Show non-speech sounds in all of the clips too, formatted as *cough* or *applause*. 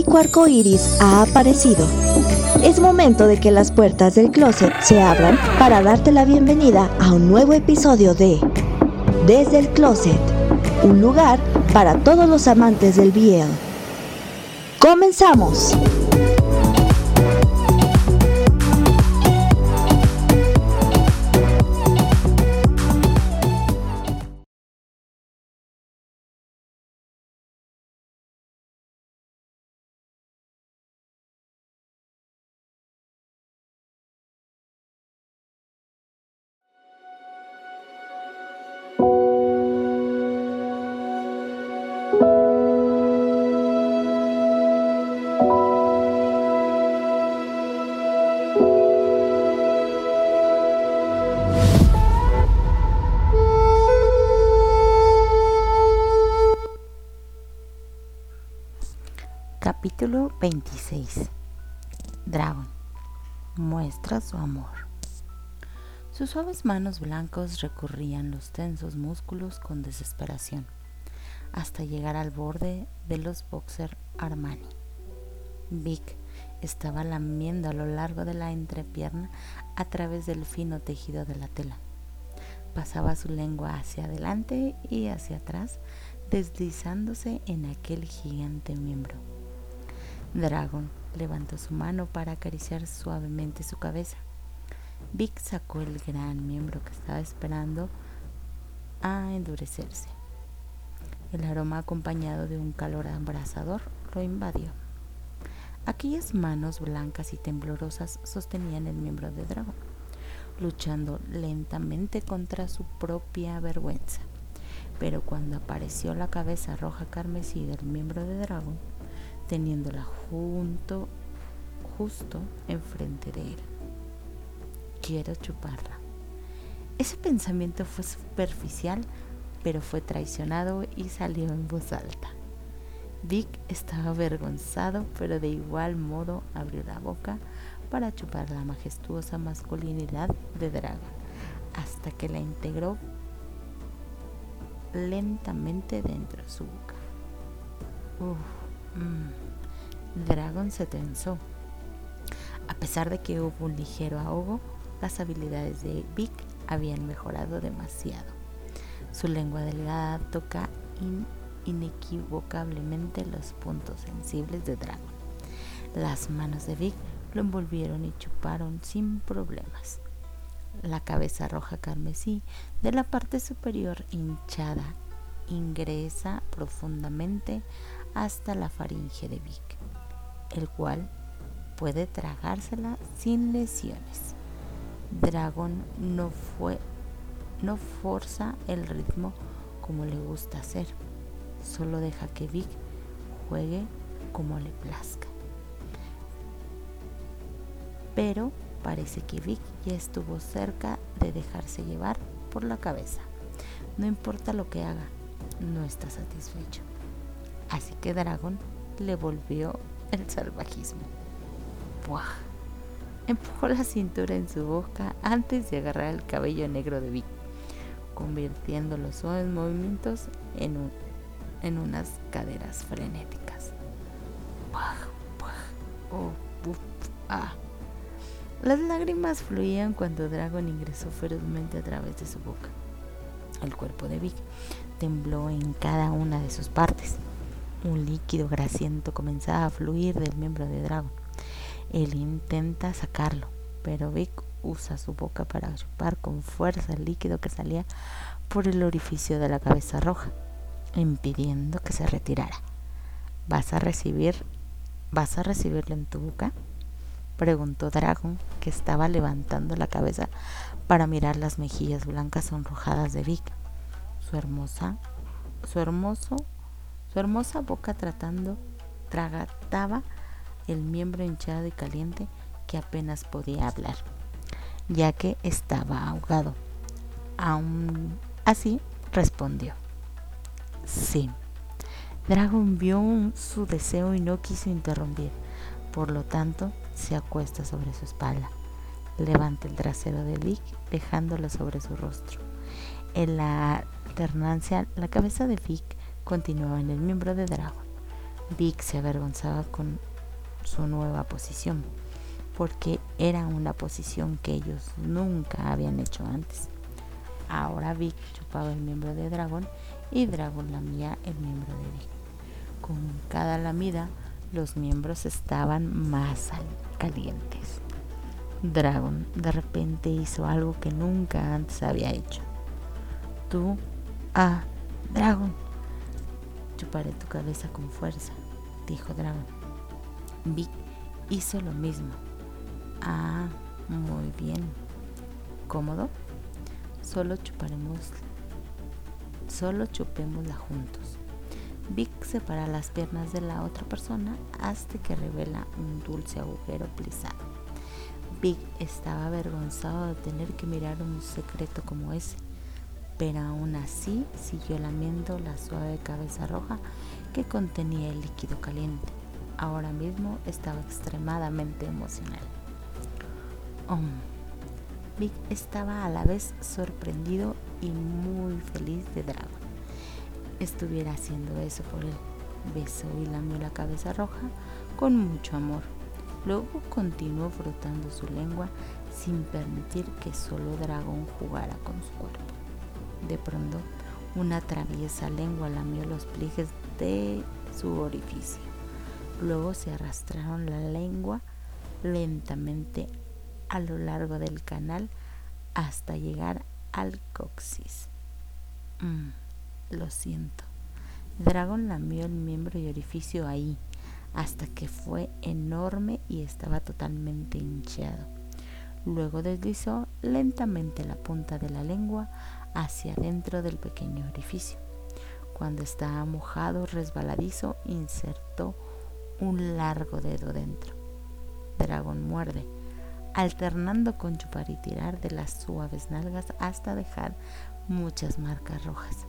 mágico arco iris ha aparecido. Es momento de que las puertas del closet se abran para darte la bienvenida a un nuevo episodio de Desde el Closet, un lugar para todos los amantes del BL. ¡Comenzamos! su amor. Sus suaves manos blancos recorrían los tensos músculos con desesperación, hasta llegar al borde de los boxer Armani. Vic estaba lamiendo a lo largo de la entrepierna a través del fino tejido de la tela. Pasaba su lengua hacia adelante y hacia atrás, deslizándose en aquel gigante miembro. Dragon Levantó su mano para acariciar suavemente su cabeza. Vic sacó el gran miembro que estaba esperando a endurecerse. El aroma acompañado de un calor abrasador lo invadió. Aquellas manos blancas y temblorosas sostenían el miembro de dragón, luchando lentamente contra su propia vergüenza. Pero cuando apareció la cabeza roja carmesí del miembro de dragón, teniéndola junto, justo enfrente de él. Quiero chuparla. Ese pensamiento fue superficial, pero fue traicionado y salió en voz alta. Dick estaba avergonzado, pero de igual modo abrió la boca para chupar la majestuosa masculinidad de Draga, hasta que la integró lentamente dentro de su boca. Mm. Dragon se tensó. A pesar de que hubo un ligero ahogo, las habilidades de Vic habían mejorado demasiado. Su lengua delgada toca inequivocablemente los puntos sensibles de Dragon. Las manos de Vic lo envolvieron y chuparon sin problemas. La cabeza roja carmesí de la parte superior hinchada ingresa profundamente hasta la faringe de Vic, el cual puede tragársela sin lesiones. Dragon no fue no forza el ritmo como le gusta hacer, solo deja que Vic juegue como le plazca. Pero parece que Vic ya estuvo cerca de dejarse llevar por la cabeza. No importa lo que haga, no está satisfecho. Así que Dragon le volvió el salvajismo. ¡Buah! Empujó la cintura en su boca antes de agarrar el cabello negro de Vic, convirtiendo los suaves movimientos en, un, en unas caderas frenéticas. ¡Buah! ¡Buah! ¡Oh! ¡Ah! Las lágrimas fluían cuando Dragon ingresó ferozmente a través de su boca. El cuerpo de Vic tembló en cada una de sus partes. Un líquido grasiento comenzaba a fluir del miembro de Dragon. Él intenta sacarlo, pero Vic usa su boca para chupar con fuerza el líquido que salía por el orificio de la cabeza roja, impidiendo que se retirara. ¿Vas a recibir vas a recibirlo en tu boca? preguntó Dragon, que estaba levantando la cabeza para mirar las mejillas blancas sonrojadas de Vic. Su hermosa, su hermoso, su hermosa boca tratando tragataba el miembro hinchado y caliente que apenas podía hablar, ya que estaba ahogado. Aún así respondió. Sí. Dragon vio su deseo y no quiso interrumpir. Por lo tanto, se acuesta sobre su espalda. Levanta el trasero de Vic dejándolo sobre su rostro. En la alternancia, la cabeza de Vic continuaba en el miembro de Dragon. Vic se avergonzaba con su nueva posición, porque era una posición que ellos nunca habían hecho antes. Ahora Vic chupaba el miembro de Dragon y Dragon lamía el miembro de Vic. Con cada lamida, los miembros estaban más calientes. Dragon de repente hizo algo que nunca antes había hecho. Tú, ah, Dragon, chuparé tu cabeza con fuerza, dijo Dragon. Vic hizo lo mismo. Ah, muy bien. ¿Cómodo? Solo chuparemos, solo chupémosla juntos. Vic separa las piernas de la otra persona hasta que revela un dulce agujero plisado. Vic estaba avergonzado de tener que mirar un secreto como ese, pero aún así siguió lamiendo la suave cabeza roja que contenía el líquido caliente. Ahora mismo estaba extremadamente emocional. Vic estaba a la vez sorprendido y muy feliz de Dragon estuviera haciendo eso por él. Besó y lamió la cabeza roja con mucho amor. Luego continuó frotando su lengua sin permitir que solo Dragón jugara con su cuerpo. De pronto, una traviesa lengua lamió los pliegues de su orificio. Luego se arrastraron la lengua lentamente a lo largo del canal hasta llegar al coxis. Mm. Lo siento. Dragon lamió el miembro y orificio ahí, hasta que fue enorme y estaba totalmente hinchado. Luego deslizó lentamente la punta de la lengua hacia dentro del pequeño orificio. Cuando estaba mojado, resbaladizo, insertó un largo dedo dentro. Dragon muerde, alternando con chupar y tirar de las suaves nalgas hasta dejar muchas marcas rojas.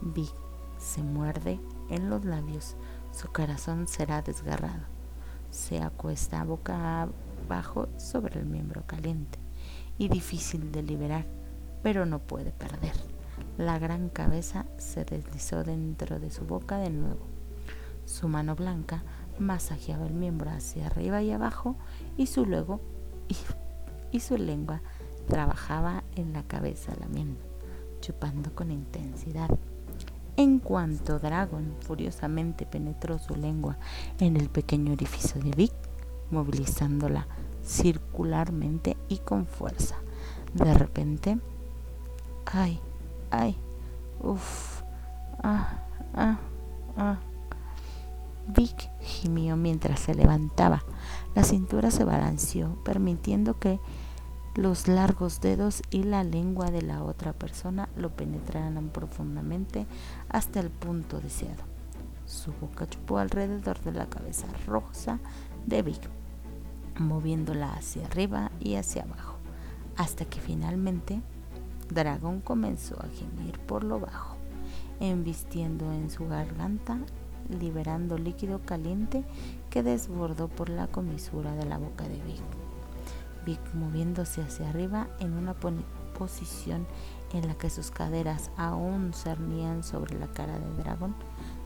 Vic se muerde en los labios su corazón será desgarrado. Se acuesta boca abajo sobre el miembro caliente y difícil de liberar, pero no puede perder. La gran cabeza se deslizó dentro de su boca de nuevo. Su mano blanca masajeaba el miembro hacia arriba y abajo y su luego y, su lengua trabajaba en la cabeza lamiendo, chupando con intensidad. En cuanto Dragon furiosamente penetró su lengua en el pequeño orificio de Vic, movilizándola circularmente y con fuerza. De repente, ay, ay, uff, ah, ah, ah. Vic gimió mientras se levantaba. La cintura se balanceó, permitiendo que los largos dedos y la lengua de la otra persona lo penetraran profundamente hasta el punto deseado. Su boca chupó alrededor de la cabeza rosa de Vic, moviéndola hacia arriba y hacia abajo, hasta que finalmente Dragón comenzó a gemir por lo bajo, embistiendo en su garganta, liberando líquido caliente que desbordó por la comisura de la boca de Vic. Vic moviéndose hacia arriba en una posición en la que sus caderas aún cernían sobre la cara de Dragón,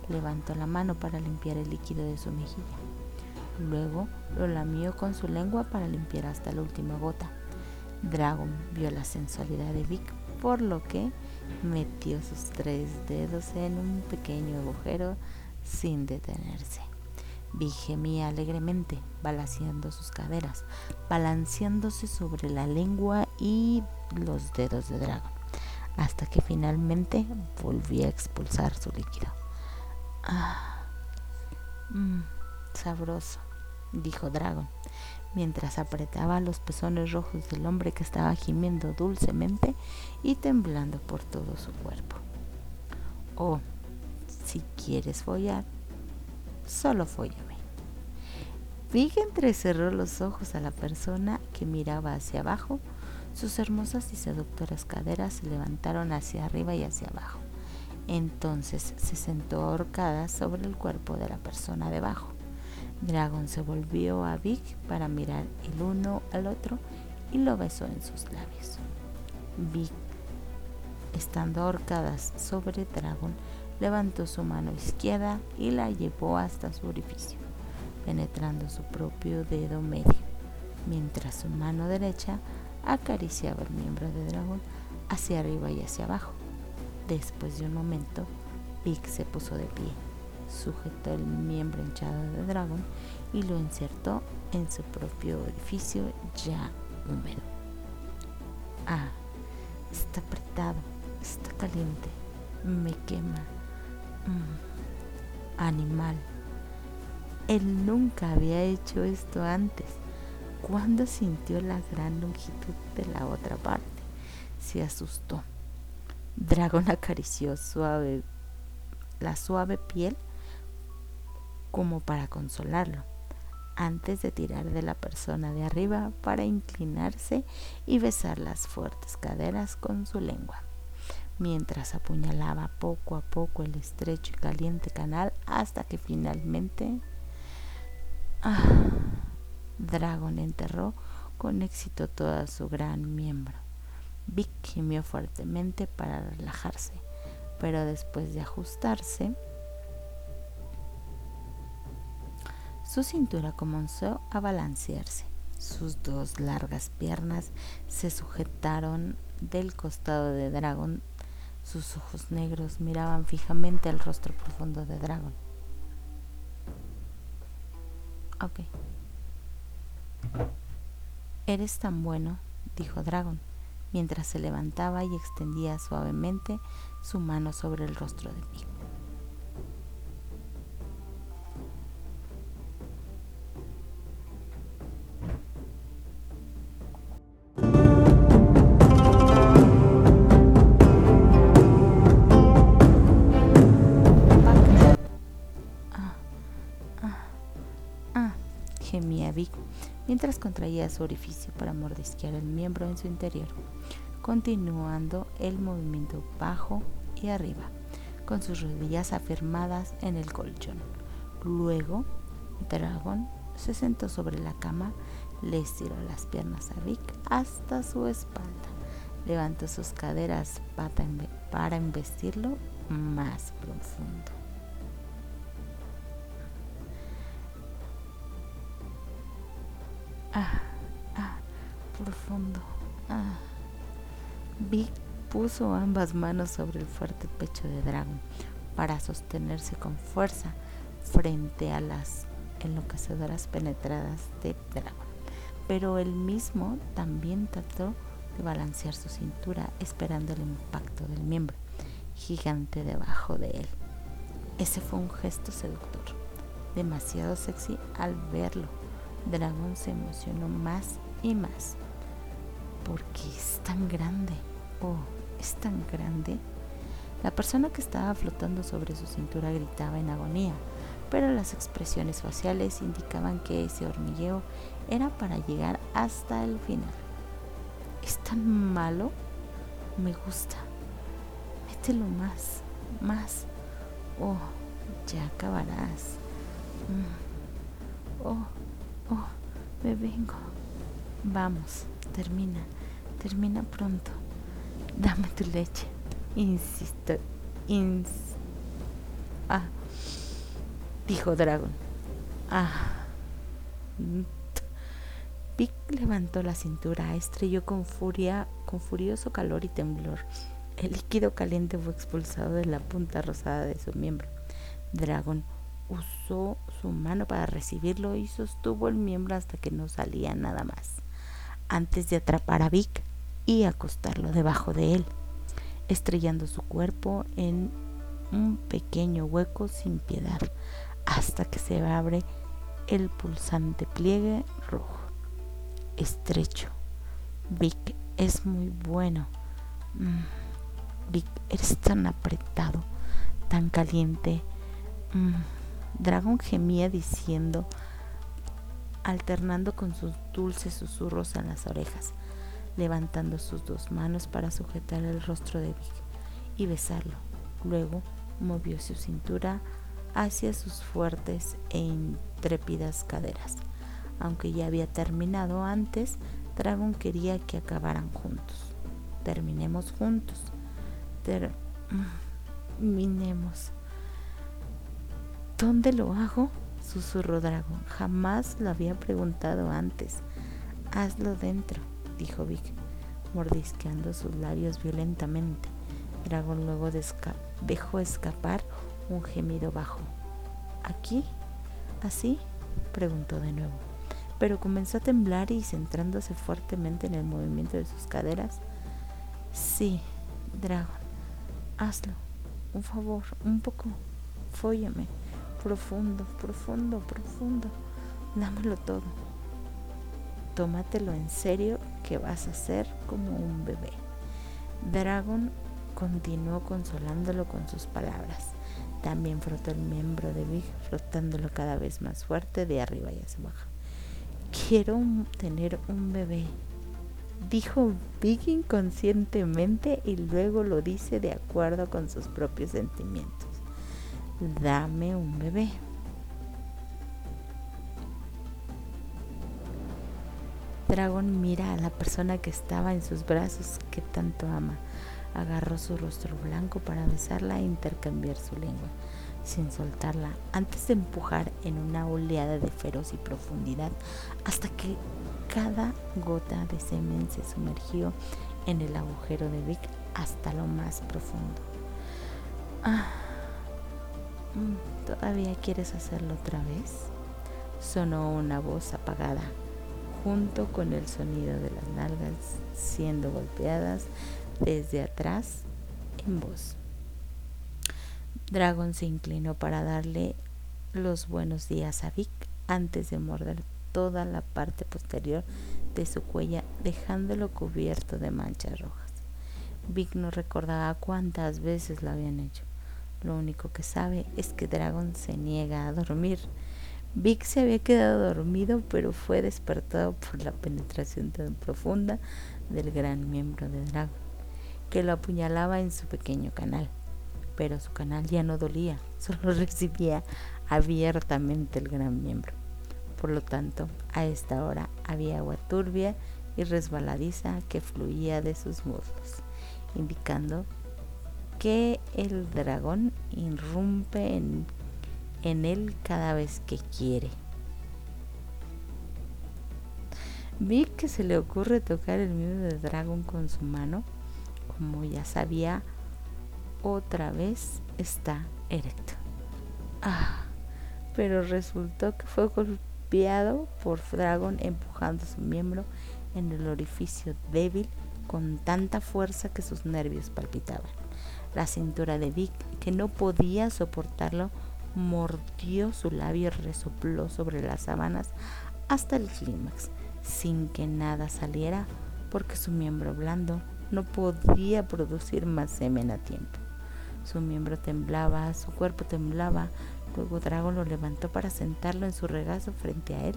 levantó la mano para limpiar el líquido de su mejilla. Luego lo lamió con su lengua para limpiar hasta la última gota. Dragon vio la sensualidad de Vic, por lo que metió sus tres dedos en un pequeño agujero sin detenerse. Vic gemía alegremente, balanceando sus caderas, balanceándose sobre la lengua y los dedos de Dragon, hasta que finalmente volvió a expulsar su líquido. Ah, mmm, sabroso, dijo Dragon, mientras apretaba los pezones rojos del hombre que estaba gimiendo dulcemente y temblando por todo su cuerpo. Oh, si quieres follar, solo follame. Vic entrecerró los ojos a la persona que miraba hacia abajo. Sus hermosas y seductoras caderas se levantaron hacia arriba y hacia abajo. Entonces se sentó ahorcada sobre el cuerpo de la persona debajo. Dragon se volvió a Vic para mirar el uno al otro y lo besó en sus labios. Vic, estando ahorcadas sobre Dragon, levantó su mano izquierda y la llevó hasta su orificio, penetrando su propio dedo medio, mientras su mano derecha acariciaba el miembro de Dragon hacia arriba y hacia abajo. Después de un momento, Vic se puso de pie sujetó el miembro hinchado de dragón y lo insertó en su propio orificio ya húmedo. Ah, está apretado, está caliente, me quema. Mm, animal. Él nunca había hecho esto antes. Cuando sintió la gran longitud de la otra parte, se asustó. Dragón acarició suave la suave piel como para consolarlo, antes de tirar de la persona de arriba para inclinarse y besar las fuertes caderas con su lengua, mientras apuñalaba poco a poco el estrecho y caliente canal hasta que finalmente ah, Dragon enterró con éxito toda su gran miembro. Vic gimió fuertemente para relajarse, pero después de ajustarse, Su cintura comenzó a balancearse. Sus dos largas piernas se sujetaron del costado de Dragon. Sus ojos negros miraban fijamente al rostro profundo de Dragon. Ok. Eres tan bueno, dijo Dragon, mientras se levantaba y extendía suavemente su mano sobre el rostro de mí. Mientras contraía su orificio para mordisquear el miembro en su interior, continuando el movimiento bajo y arriba, con sus rodillas afirmadas en el colchón. Luego, Dragon se sentó sobre la cama, le estiró las piernas a Vic hasta su espalda, levantó sus caderas para investirlo más profundo. Ah, ah, profundo. Ah. Vic puso ambas manos sobre el fuerte pecho de Dragon para sostenerse con fuerza frente a las enloquecedoras penetradas de Dragon. Pero él mismo también trató de balancear su cintura esperando el impacto del miembro gigante debajo de él. Ese fue un gesto seductor, demasiado sexy al verlo. Dragon se emocionó más y más. porque es tan grande? Oh, es tan grande. La persona que estaba flotando sobre su cintura gritaba en agonía, pero las expresiones faciales indicaban que ese hormigueo era para llegar hasta el final. ¿Es tan malo? Me gusta. Mételo más, más. Oh, ya acabarás. Mm. Oh, oh, me vengo. Vamos, termina, termina pronto. Dame tu leche. Insisto. Ins ah. Dijo Dragon. Ah. Vic levantó la cintura, estrelló con furia, con furioso calor y temblor. El líquido caliente fue expulsado de la punta rosada de su miembro. Dragon usó su mano para recibirlo y sostuvo el miembro hasta que no salía nada más, antes de atrapar a Vic y acostarlo debajo de él, estrellando su cuerpo en un pequeño hueco sin piedad, hasta que se abre el pulsante pliegue rojo estrecho. Vic es muy bueno. Mm, Vic, eres tan apretado, tan caliente. Mm, Dragon gemía diciendo, alternando con sus dulces susurros en las orejas, levantando sus dos manos para sujetar el rostro de Vic y besarlo. Luego movió su cintura hacia sus fuertes e intrépidas caderas. Aunque ya había terminado antes, Dragon quería que acabaran juntos. Terminemos juntos. Terminemos. ¿Dónde lo hago? susurró Dragon. Jamás lo había preguntado antes. Hazlo dentro, dijo Vic, mordisqueando sus labios violentamente. Dragon luego dejó escapar un gemido bajo. ¿Aquí? ¿Así? preguntó de nuevo pero comenzó a temblar y centrándose fuertemente en el movimiento de sus caderas. Sí, Dragon, hazlo. Un favor, un poco. Fóllame. Profundo, profundo, profundo. Dámelo todo. Tómatelo en serio que vas a ser como un bebé. Dragon continuó consolándolo con sus palabras. También frotó el miembro de Big, frotándolo cada vez más fuerte de arriba y hacia abajo. Quiero tener un bebé, dijo Big inconscientemente y luego lo dice de acuerdo con sus propios sentimientos. Dame un bebé. Dragon mira a la persona que estaba en sus brazos que tanto ama. Agarró su rostro blanco para besarla e intercambiar su lengua sin soltarla, antes de empujar en una oleada de feroz y profundidad, hasta que cada gota de semen se sumergió en el agujero de Vic hasta lo más profundo. Ah, ¿Todavía quieres hacerlo otra vez? Sonó una voz apagada, junto con el sonido de las nalgas siendo golpeadas desde atrás en voz. Dragon se inclinó para darle los buenos días a Vic antes de morder toda la parte posterior de su cuella, dejándolo cubierto de manchas rojas. Vic no recordaba cuántas veces lo habían hecho. Lo único que sabe es que Dragon se niega a dormir. Vic se había quedado dormido, pero fue despertado por la penetración tan profunda del gran miembro de Dragon, que lo apuñalaba en su pequeño canal pero su canal ya no dolía, *laughs* solo recibía abiertamente el gran miembro. Por lo tanto, a esta hora había agua turbia y resbaladiza que fluía de sus muslos, indicando que el dragón irrumpe en, él cada vez que quiere. Vi que se le ocurre tocar el miembro del dragón con su mano, como ya sabía, otra vez está erecto. Ah, pero resultó que fue golpeado por Dragon empujando su miembro en el orificio débil con tanta fuerza que sus nervios palpitaban. La cintura de Vic, que no podía soportarlo, mordió su labio y resopló sobre las sábanas hasta el clímax, sin que nada saliera, porque su miembro blando no podía producir más semen a tiempo. Su miembro temblaba, su cuerpo temblaba, luego Dragon lo levantó para sentarlo en su regazo frente a él,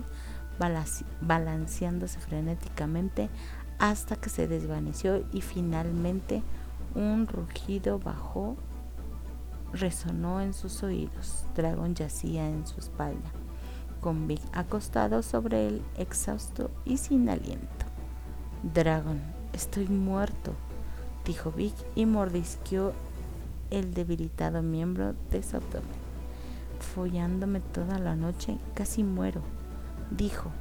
balanceándose frenéticamente hasta que se desvaneció y finalmente un rugido bajó resonó en sus oídos. Dragon yacía en su espalda, con Vic acostado sobre él, exhausto y sin aliento. Dragon, estoy muerto, dijo Vic y mordisqueó el debilitado miembro de su abdomen. Follándome toda la noche, casi muero dijo,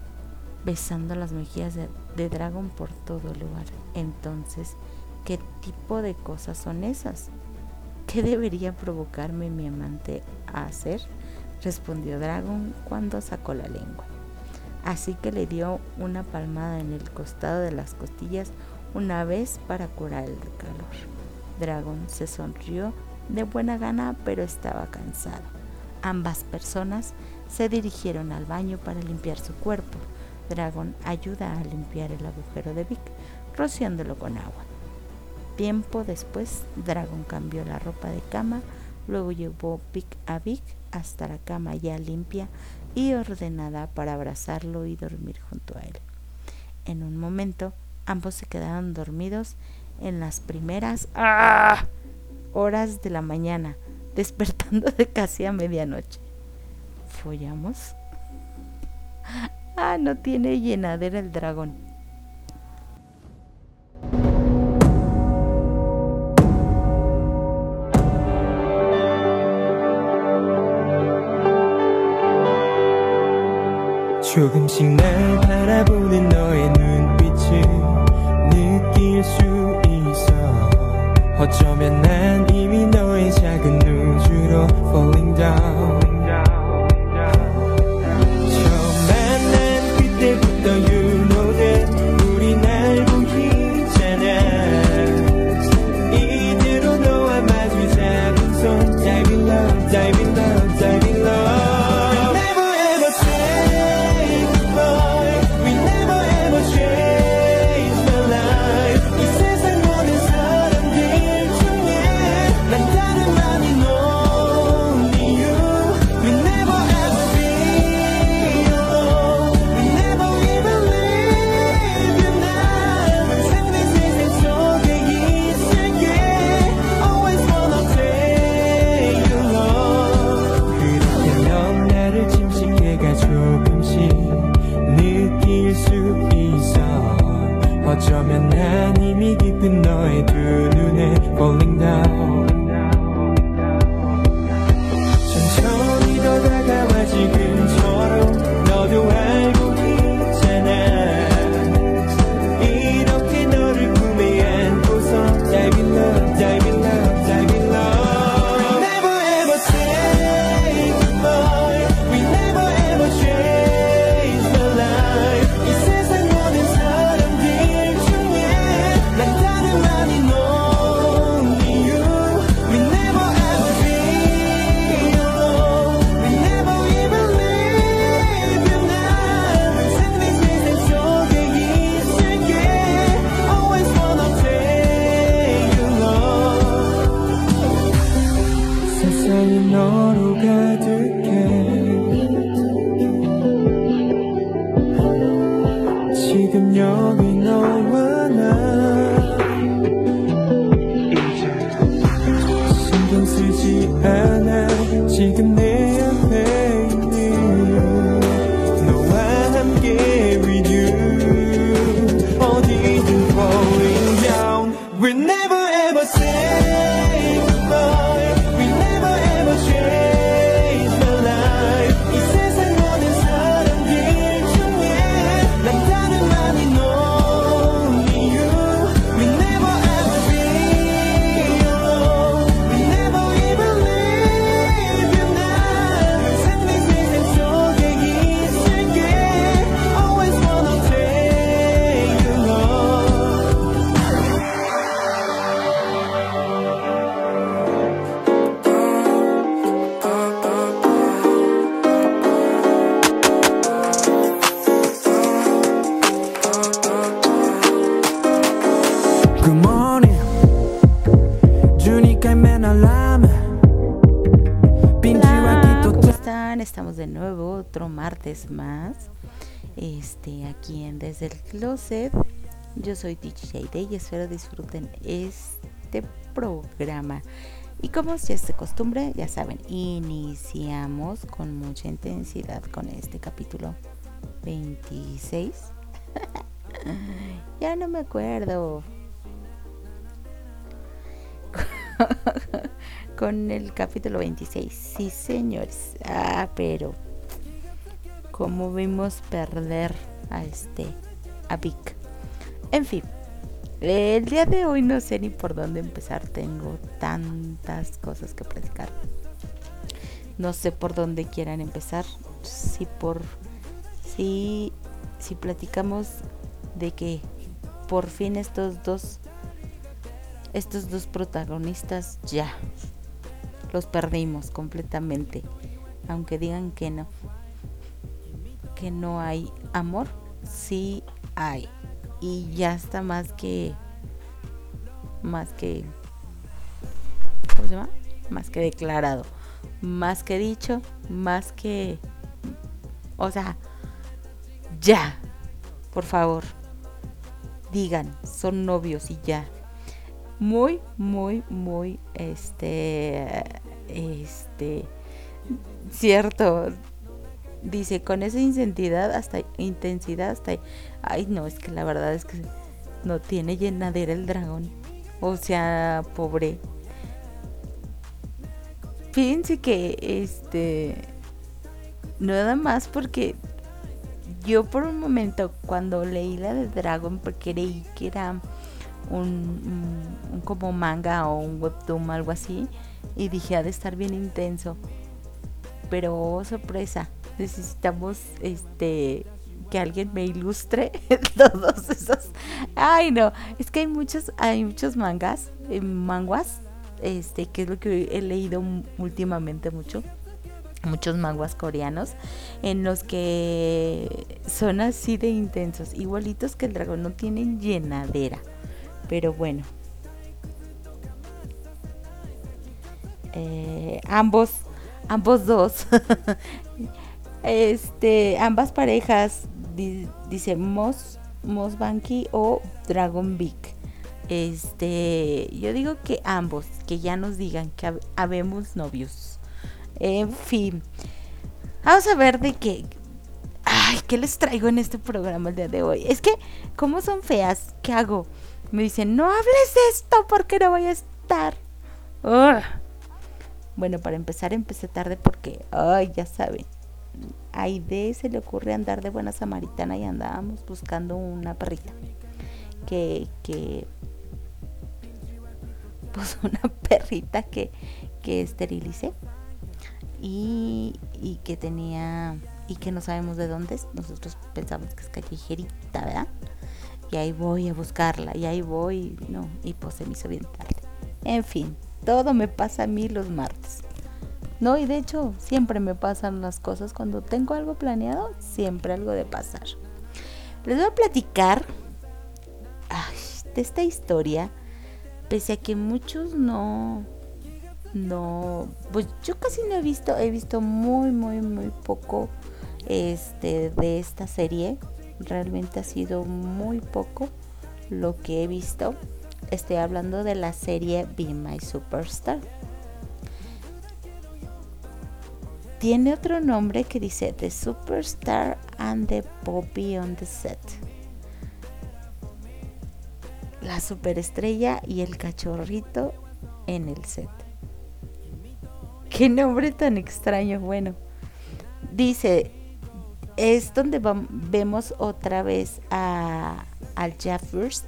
besando las mejillas de, Dragon por todo el lugar. Entonces, ¿qué tipo de cosas son esas? ¿Qué debería provocarme mi amante a hacer? respondió Dragon cuando sacó la lengua. Así que le dio una palmada en el costado de las costillas una vez para curar el calor. Dragon se sonrió de buena gana, pero estaba cansado. Ambas personas se dirigieron al baño para limpiar su cuerpo. Dragon ayuda a limpiar el agujero de Vic, rociándolo con agua. Tiempo después, Dragon cambió la ropa de cama, luego llevó Vic a Vic hasta la cama ya limpia y ordenada para abrazarlo y dormir junto a él. En un momento, ambos se quedaron dormidos en las primeras ¡ah! horas de la mañana, *laughs* despertando de casi a medianoche follamos? *laughs* Ah, no tiene llenadera el dragón. 조금씩 날 바라보는 너의 눈빛을 느낄 수 있어. 어쩌면 난 ¿Cómo están? Estamos de nuevo otro martes más este, aquí en Desde el Closet Yo soy DJ Day y espero disfruten este programa y como ya es de costumbre, ya saben, iniciamos con mucha intensidad con este capítulo 26. *laughs* ya no me acuerdo. *laughs* con el capítulo 26. Sí, señores. Ah, pero como vimos perder a este a Vic. En fin, el día de hoy no sé ni por dónde empezar. Tengo tantas cosas que platicar. No sé por dónde quieran empezar. Si por si si platicamos de que por fin estos dos estos dos protagonistas ya los perdimos completamente. Aunque digan que no. Que no hay amor, sí hay. Y ya está más que más que ¿cómo se llama? Más que declarado, más que dicho, más que o sea, ya. Por favor. Digan, son novios y ya muy, muy, muy, este, este, cierto. Dice, con esa intensidad hasta, intensidad hasta, ay no, es que la verdad es que no tiene llenadera el dragón. O sea, pobre. Fíjense que, este, nada más porque yo por un momento cuando leí la de porque creí que era un, como manga o un webtoon, algo así, y dije, ha de estar bien intenso. Pero oh, sorpresa, necesitamos este que alguien me ilustre *laughs* todos esos. Ay, no, es que hay muchos hay muchos mangas, eh, manguas, este, que es lo que he leído últimamente mucho muchos manguas coreanos en los que son así de intensos, igualitos que el dragón, no tienen llenadera. Pero bueno. Eh, ambos, ambos dos. *laughs* este, ambas parejas, dice Mos, Mos Banky o Dragon Big. Este, yo digo que ambos, que ya nos digan que habemos novios. En fin, vamos a ver de qué. Ay, ¿qué les traigo en este programa el día de hoy? Es que, ¿cómo son feas? ¿Qué hago? Me dicen, no hables de esto porque no voy a estar. Bueno, para empezar empecé tarde porque, ay, ya saben, a Aide se le ocurre andar de buena samaritana y andábamos buscando una perrita. Que, que, pues *laughs* una perrita que, que esterilicé y, y que tenía, y que no sabemos de dónde es. Nosotros pensamos que es callejerita, ¿verdad? Y ahí voy a buscarla, y ahí voy, no, y pues se me hizo bien tarde. En fin, todo me pasa a mí los martes. No, y de hecho siempre me pasan las cosas cuando tengo algo planeado, siempre algo de pasar. Les voy a platicar de esta historia, pese a que muchos no, no, pues yo casi no he visto, he visto muy, muy, muy poco este, de esta serie realmente ha sido muy poco lo que he visto. Estoy hablando de la serie Be My Superstar. Tiene otro nombre que dice The Superstar and the Poppy on the Set. La superestrella y el cachorrito en el set. Qué nombre tan extraño. Bueno, dice es donde vemos otra vez a, al First.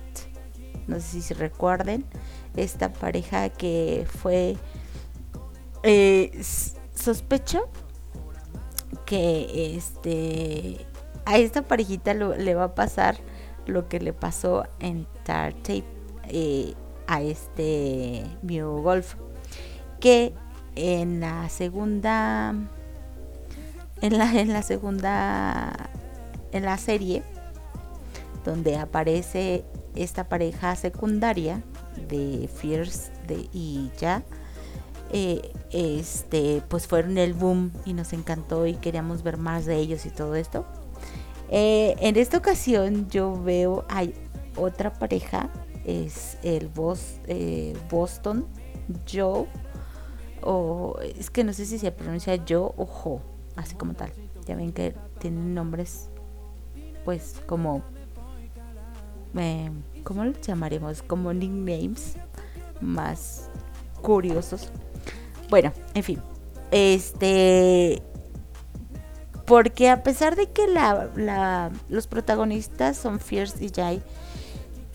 No sé si recuerden. Esta pareja que fue. Eh, sospecho que este a esta parejita le va a pasar lo que le pasó en Tar Tape eh, a este Mew Golf que en la segunda en la, en la segunda, en la serie, donde aparece esta pareja secundaria de Fierce de, y ya, eh, este, pues fueron el boom y nos encantó y queríamos ver más de ellos y todo esto. Eh, en esta ocasión yo veo hay otra pareja, es el eh, Boston Joe, o es que no sé si se pronuncia Joe o Jo, así como tal. Ya ven que tienen nombres, pues como, eh, ¿cómo los llamaremos? Como nicknames más curiosos. Bueno, en fin. Este. Porque a pesar de que la, los protagonistas son Fierce y Jai,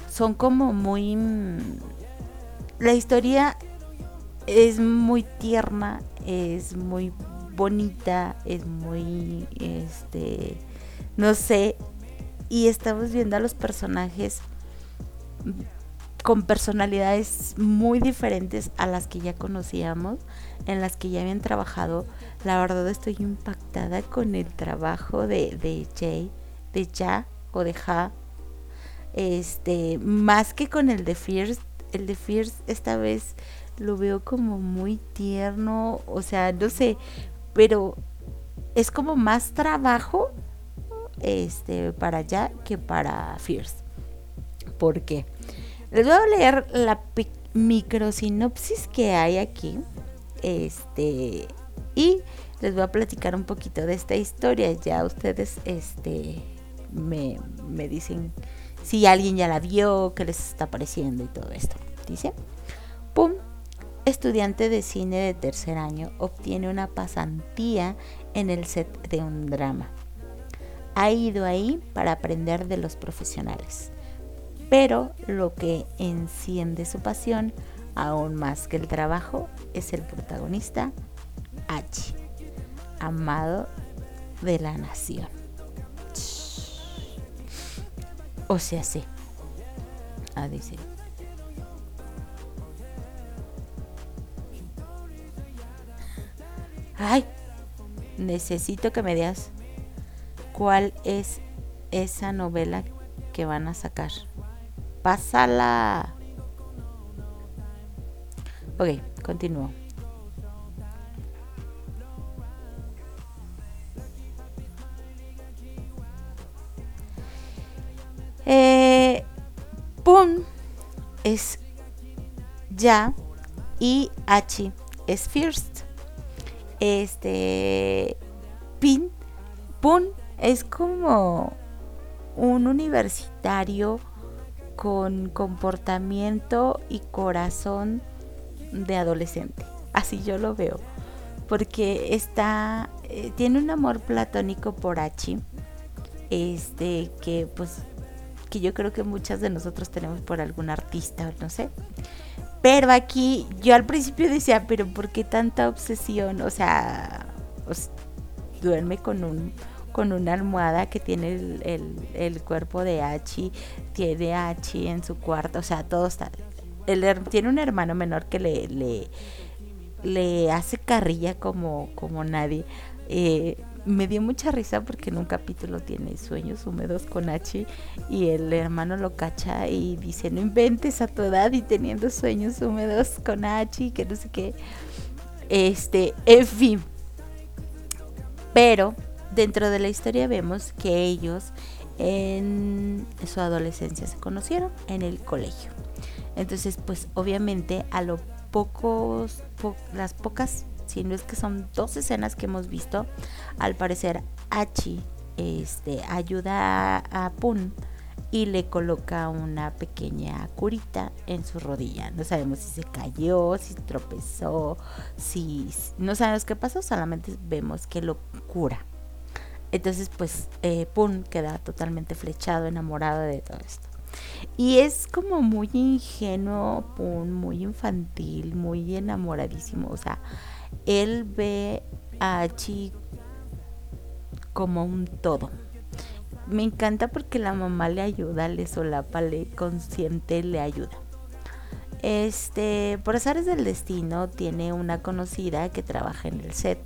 son como muy. La historia es muy tierna, es muy bonita, es muy. Este. No sé. Y estamos viendo a los personajes con personalidades muy diferentes a las que ya conocíamos, en las que ya habían trabajado. La verdad estoy impactada con el trabajo de, de Jay, de Ja o de Ja. Este, más que con el de Fierce, el de Fierce esta vez lo veo como muy tierno, o sea, no sé, pero es como más trabajo este para Ja que para Fierce. ¿Por qué? Les voy a leer la microsinopsis que hay aquí. Este. Y les voy a platicar un poquito de esta historia. Ya ustedes este, me, me dicen si alguien ya la vio, qué les está pareciendo y todo esto. Dice, ¡pum! Estudiante de cine de tercer año obtiene una pasantía en el set de un drama. Ha ido ahí para aprender de los profesionales. Pero lo que enciende su pasión, aún más que el trabajo, es el protagonista, H, amado de la nación. O sea, sí. Ah. Ay, necesito que me digas cuál es esa novela que van a sacar. Pásala. Ok, continúo. Eh, Pun es ya y H es first. Este Pin Pun es como un universitario con comportamiento y corazón de adolescente. Así yo lo veo. Porque está. Eh, tiene un amor platónico por Hachi. Este. que pues. que yo creo que muchas de nosotros tenemos por algún artista, no sé. Pero aquí, yo al principio decía, pero ¿por qué tanta obsesión? O sea, pues, duerme con un con una almohada que tiene el, cuerpo de Hachi, tiene Hachi en su cuarto, o sea, todo está... tiene un hermano menor que le, le, le hace carrilla como, como nadie. Eh, me dio mucha risa porque en un capítulo tiene sueños húmedos con Hachi y el hermano lo cacha y dice, no inventes a tu edad y teniendo sueños húmedos con Hachi, que no sé qué. Este, en fin. Pero dentro de la historia vemos que ellos en su adolescencia se conocieron en el colegio. Entonces, pues obviamente a lo pocos, las pocas, si es que son dos escenas que hemos visto, al parecer Hachi este, ayuda a, a Pun y le coloca una pequeña curita en su rodilla. No sabemos si se cayó, si tropezó, si no sabemos qué pasó, solamente vemos que lo cura. Entonces, pues, eh, Pun queda totalmente flechado, enamorado de todo esto. Y es como muy ingenuo, Pun, muy infantil, muy enamoradísimo. O sea, él ve a Chi como un todo. Me encanta porque la mamá le ayuda, le solapa, le consiente, le ayuda. Este, por azares del destino, tiene una conocida que trabaja en el set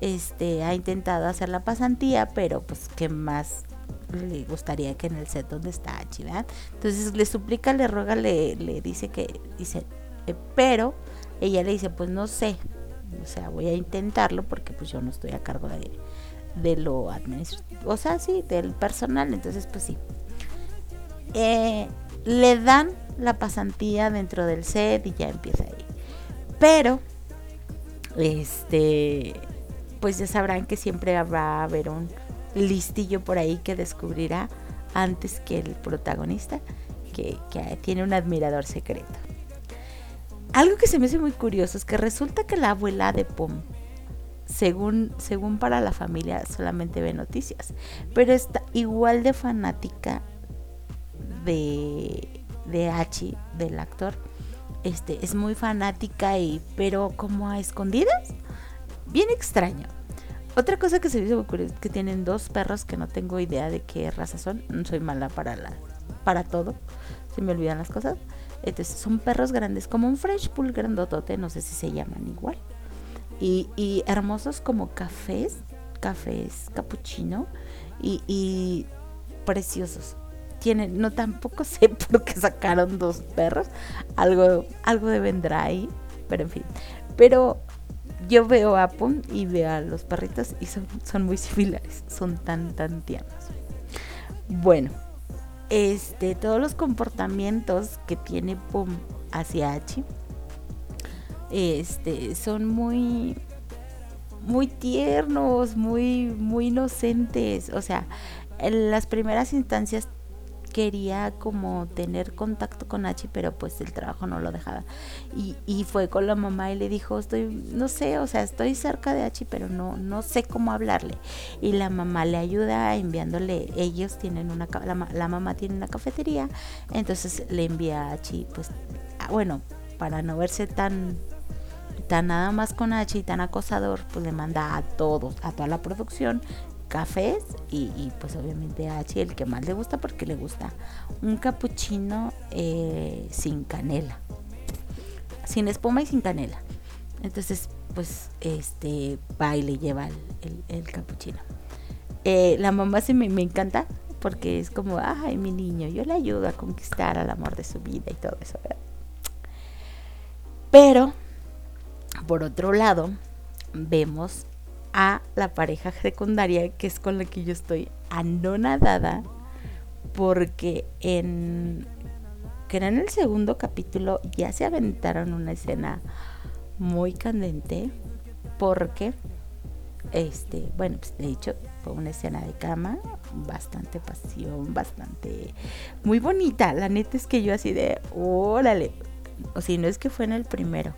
este, ha intentado hacer la pasantía, pero pues que más le gustaría que en el set donde está Hachi, Entonces le suplica, le ruega, le, le dice que, dice, eh, pero ella le dice, pues no sé, O sea, voy a intentarlo porque pues yo no estoy a cargo de, de lo administrativo, o sea, sí, del personal, entonces pues sí. Eh, le dan la pasantía dentro del set y ya empieza ahí. Pero, este, pues ya sabrán que siempre va a haber un listillo por ahí que descubrirá antes que el protagonista, que, que tiene un admirador secreto. Algo que se me hace muy curioso es que resulta que la abuela de Pom, según, según para la familia, solamente ve noticias, pero está igual de fanática de, de Hachi, del actor. Este, es muy fanática y, pero como a escondidas, bien extraño. Otra cosa que se me hizo curioso es que tienen dos perros que no tengo idea de qué raza son. Soy mala para la, para todo. Se me olvidan las cosas. Entonces son perros grandes, como un French Pool grandotote, no sé si se llaman igual. Y, y hermosos como cafés, cafés capuchino y, y preciosos tienen, no tampoco sé *laughs* por qué sacaron dos perros, algo, algo de vendrá ahí, pero en fin. Pero yo veo a Pum y veo a los perritos y son, son muy similares, son tan, tan tiernos. Bueno, este, todos los comportamientos que tiene Pum hacia Hachi, este, son muy, muy tiernos, muy, muy inocentes. O sea, en las primeras instancias quería como tener contacto con Hachi, pero pues el trabajo no lo dejaba. Y, y, fue con la mamá y le dijo, estoy, no sé, o sea, estoy cerca de Hachi, pero no, no sé cómo hablarle. Y la mamá le ayuda enviándole, ellos tienen una, la, la mamá tiene una cafetería, entonces le envía a Hachi, pues, bueno, para no verse tan tan nada más con Hachi, tan acosador, pues le manda a todos, a toda la producción, cafés y, pues obviamente a H el que más le gusta porque le gusta un capuchino eh, sin canela, sin espuma y sin canela. Entonces pues este va y le lleva el, el, capuchino. Eh, la mamá se me, me encanta porque es como, ay mi niño, yo le ayudo a conquistar al amor de su vida y todo eso. Pero, por otro lado, vemos a la pareja secundaria que es con la que yo estoy anonadada porque en que era en el segundo capítulo ya se aventaron una escena muy candente porque este bueno pues de hecho fue una escena de cama bastante pasión bastante muy bonita. La neta es que yo así de órale o si no es que fue en el primero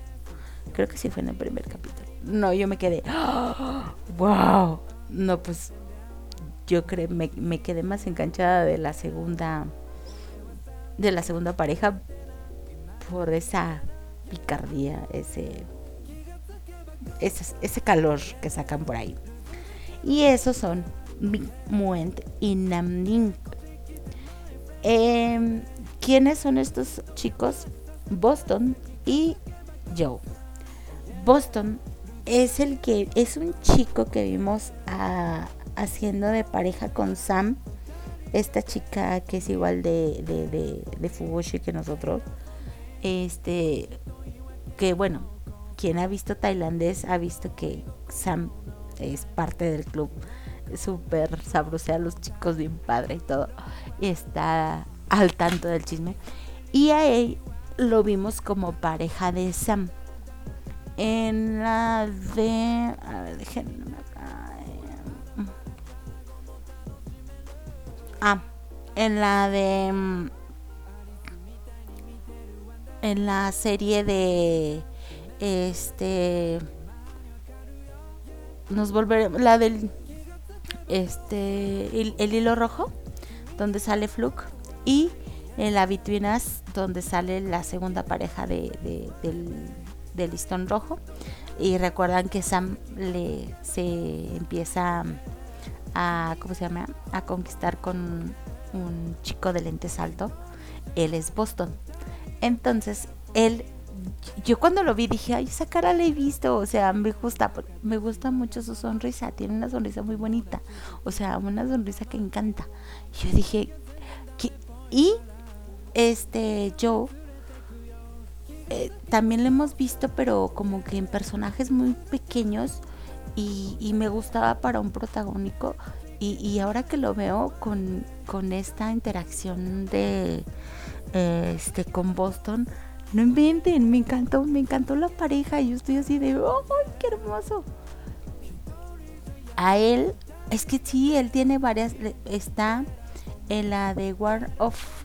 creo que sí fue en el primer capítulo no, yo me quedé, wow. No, pues yo creo, me, me quedé más enganchada de la segunda, de la segunda pareja por esa picardía, ese, ese, ese calor que sacan por ahí. Y esos son Muent y Namning. Eh, ¿Quiénes son estos chicos? Boston y Joe. Boston es el que es un chico que vimos haciendo de pareja con Sam, esta chica que es igual de, de, de, Fubushi que nosotros. Este, que bueno, quien ha visto tailandés ha visto que Sam es parte del club. Súper sabrosea a los chicos bien padre y todo. Y está al tanto del chisme. Y a él lo vimos como pareja de Sam en la de. A ver, déjenme acá. Eh, ah, en la de. En la serie de. Este. Nos volveremos. La del. Este. El, hilo rojo. Donde sale Fluke. Y en la Vitrinas. Donde sale la segunda pareja de, de del de listón rojo y recuerdan que Sam le se empieza a ¿cómo se llama? a conquistar con un chico de lentes alto. Él es Boston. Entonces él yo cuando lo vi dije ay esa cara la he visto o sea me gusta me gusta mucho su sonrisa. Tiene una sonrisa muy bonita. O sea una sonrisa que encanta. Yo dije y este Joe eh, también lo hemos visto, pero como que en personajes muy pequeños y, me gustaba para un protagónico. Y, ahora que lo veo con, con esta interacción de eh, este con Boston, no inventen, me encantó, me encantó la pareja. Y yo estoy así de, ¡oh, qué hermoso! A él, es que sí, él tiene varias. Está en la de War of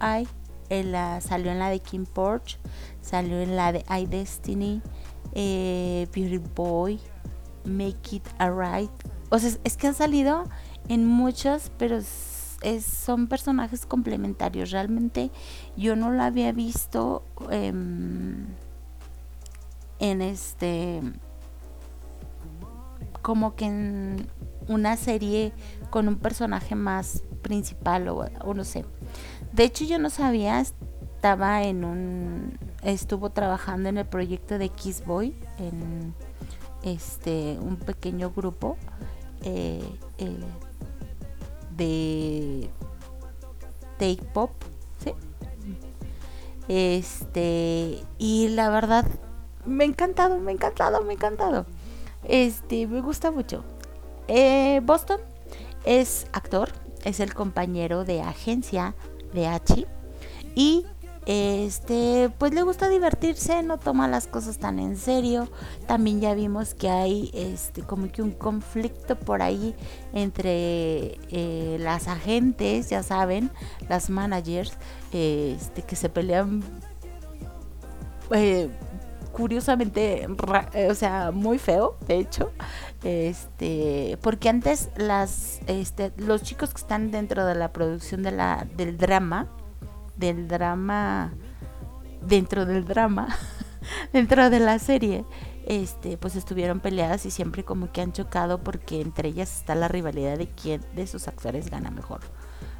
I, en la, salió en la de King Porch, salió en la de I Destiny, eh, Beauty Boy, Make It Alright. O sea, es que han salido en muchos, pero es, son personajes complementarios. Realmente yo no la había visto em, en este como que en una serie con un personaje más principal o, o, no sé. De hecho yo no sabía, estaba en un estuvo trabajando en el proyecto de Kiss Boy en este un pequeño grupo eh, eh, de take pop. Este, y la verdad, me ha encantado, me ha encantado, me ha encantado. Este, me gusta mucho. Eh, Boston es actor, es el compañero de agencia de Hachi y este pues le gusta divertirse no toma las cosas tan en serio. También ya vimos que hay este como que un conflicto por ahí entre eh, las agentes ya saben las managers este que se pelean eh, curiosamente o sea muy feo de hecho. Este porque antes las este, los chicos que están dentro de la producción de la del drama del drama dentro del drama *laughs* dentro de la serie este pues estuvieron peleadas y siempre como que han chocado porque entre ellas está la rivalidad de quién de sus actores gana mejor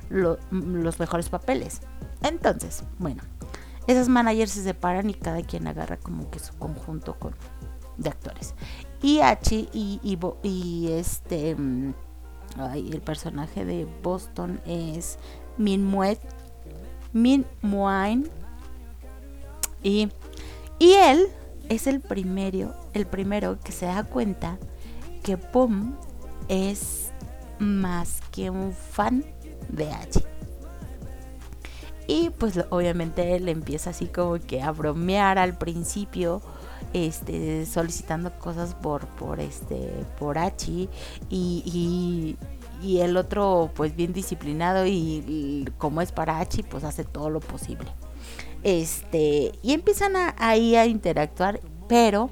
los mejores papeles. Entonces bueno esas managers se separan y cada quien agarra como que su conjunto con, de actores. Y H y, y, y este mm, el personaje de Boston es Min Muet Min Muain. Y, y él es el primero, el primero que se da cuenta que Pum es más que un fan de Hachi. Y pues obviamente él empieza así como que a bromear al principio, este, solicitando cosas por, por este, por Hachi y, y el otro pues bien disciplinado y, como es para Hachi pues hace todo lo posible. Este, y empiezan a, ahí a interactuar, pero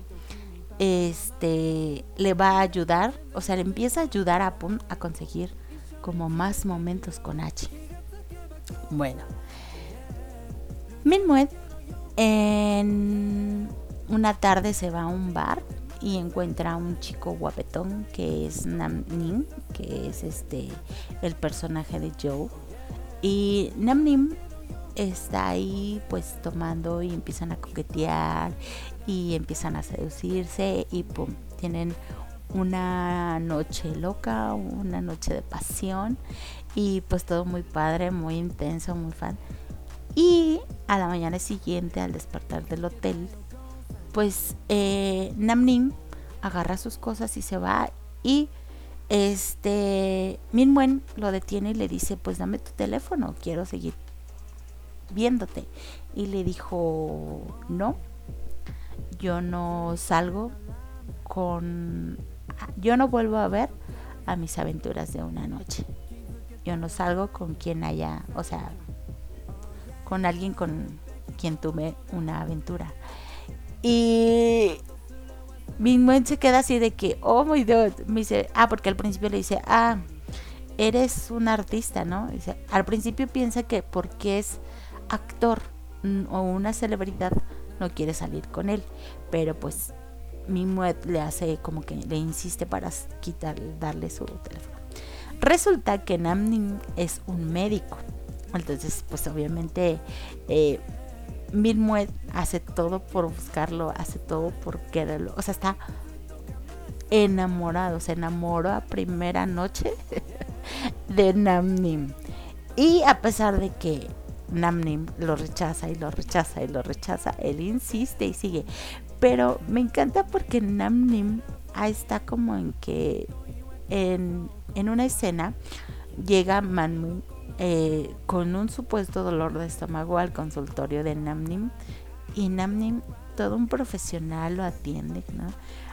este le va a ayudar, o sea, le empieza a ayudar a Pum a conseguir como más momentos con Hachi. Bueno, Minmued en una tarde se va a un bar y encuentra a un chico guapetón que es Nam Nim, que es este el personaje de Joe. Y Nam Nim está ahí pues tomando y empiezan a coquetear y empiezan a seducirse y pum, tienen una noche loca, una noche de pasión y pues todo muy padre, muy intenso, muy fan. Y a la mañana siguiente al despertar del hotel pues eh, Namnim agarra sus cosas y se va y este Minwen lo detiene y le dice pues dame tu teléfono quiero seguir viéndote y le dijo no yo no salgo con yo no vuelvo a ver a mis aventuras de una noche. Yo no salgo con quien haya o sea con alguien con quien tuve una aventura y mente se queda así de que, oh my god, me dice, ah, porque al principio le dice, ah, eres un artista, ¿no? Dice, al principio piensa que porque es actor o una celebridad no quiere salir con él, pero pues Minwet le hace como que le insiste para quitar, darle su teléfono. Resulta que Namning es un médico, entonces pues obviamente eh, Minmuet hace todo por buscarlo, hace todo por quererlo. O sea, está enamorado, se enamoró a primera noche *laughs* de Namnim. Y a pesar de que Namnim lo rechaza y lo rechaza y lo rechaza. Él insiste y sigue. Pero me encanta porque Namnim ahí está como en que en, en una escena llega Manmun eh, con un supuesto dolor de estómago al consultorio de Namnim y Namnim, todo un profesional lo atiende, ¿no?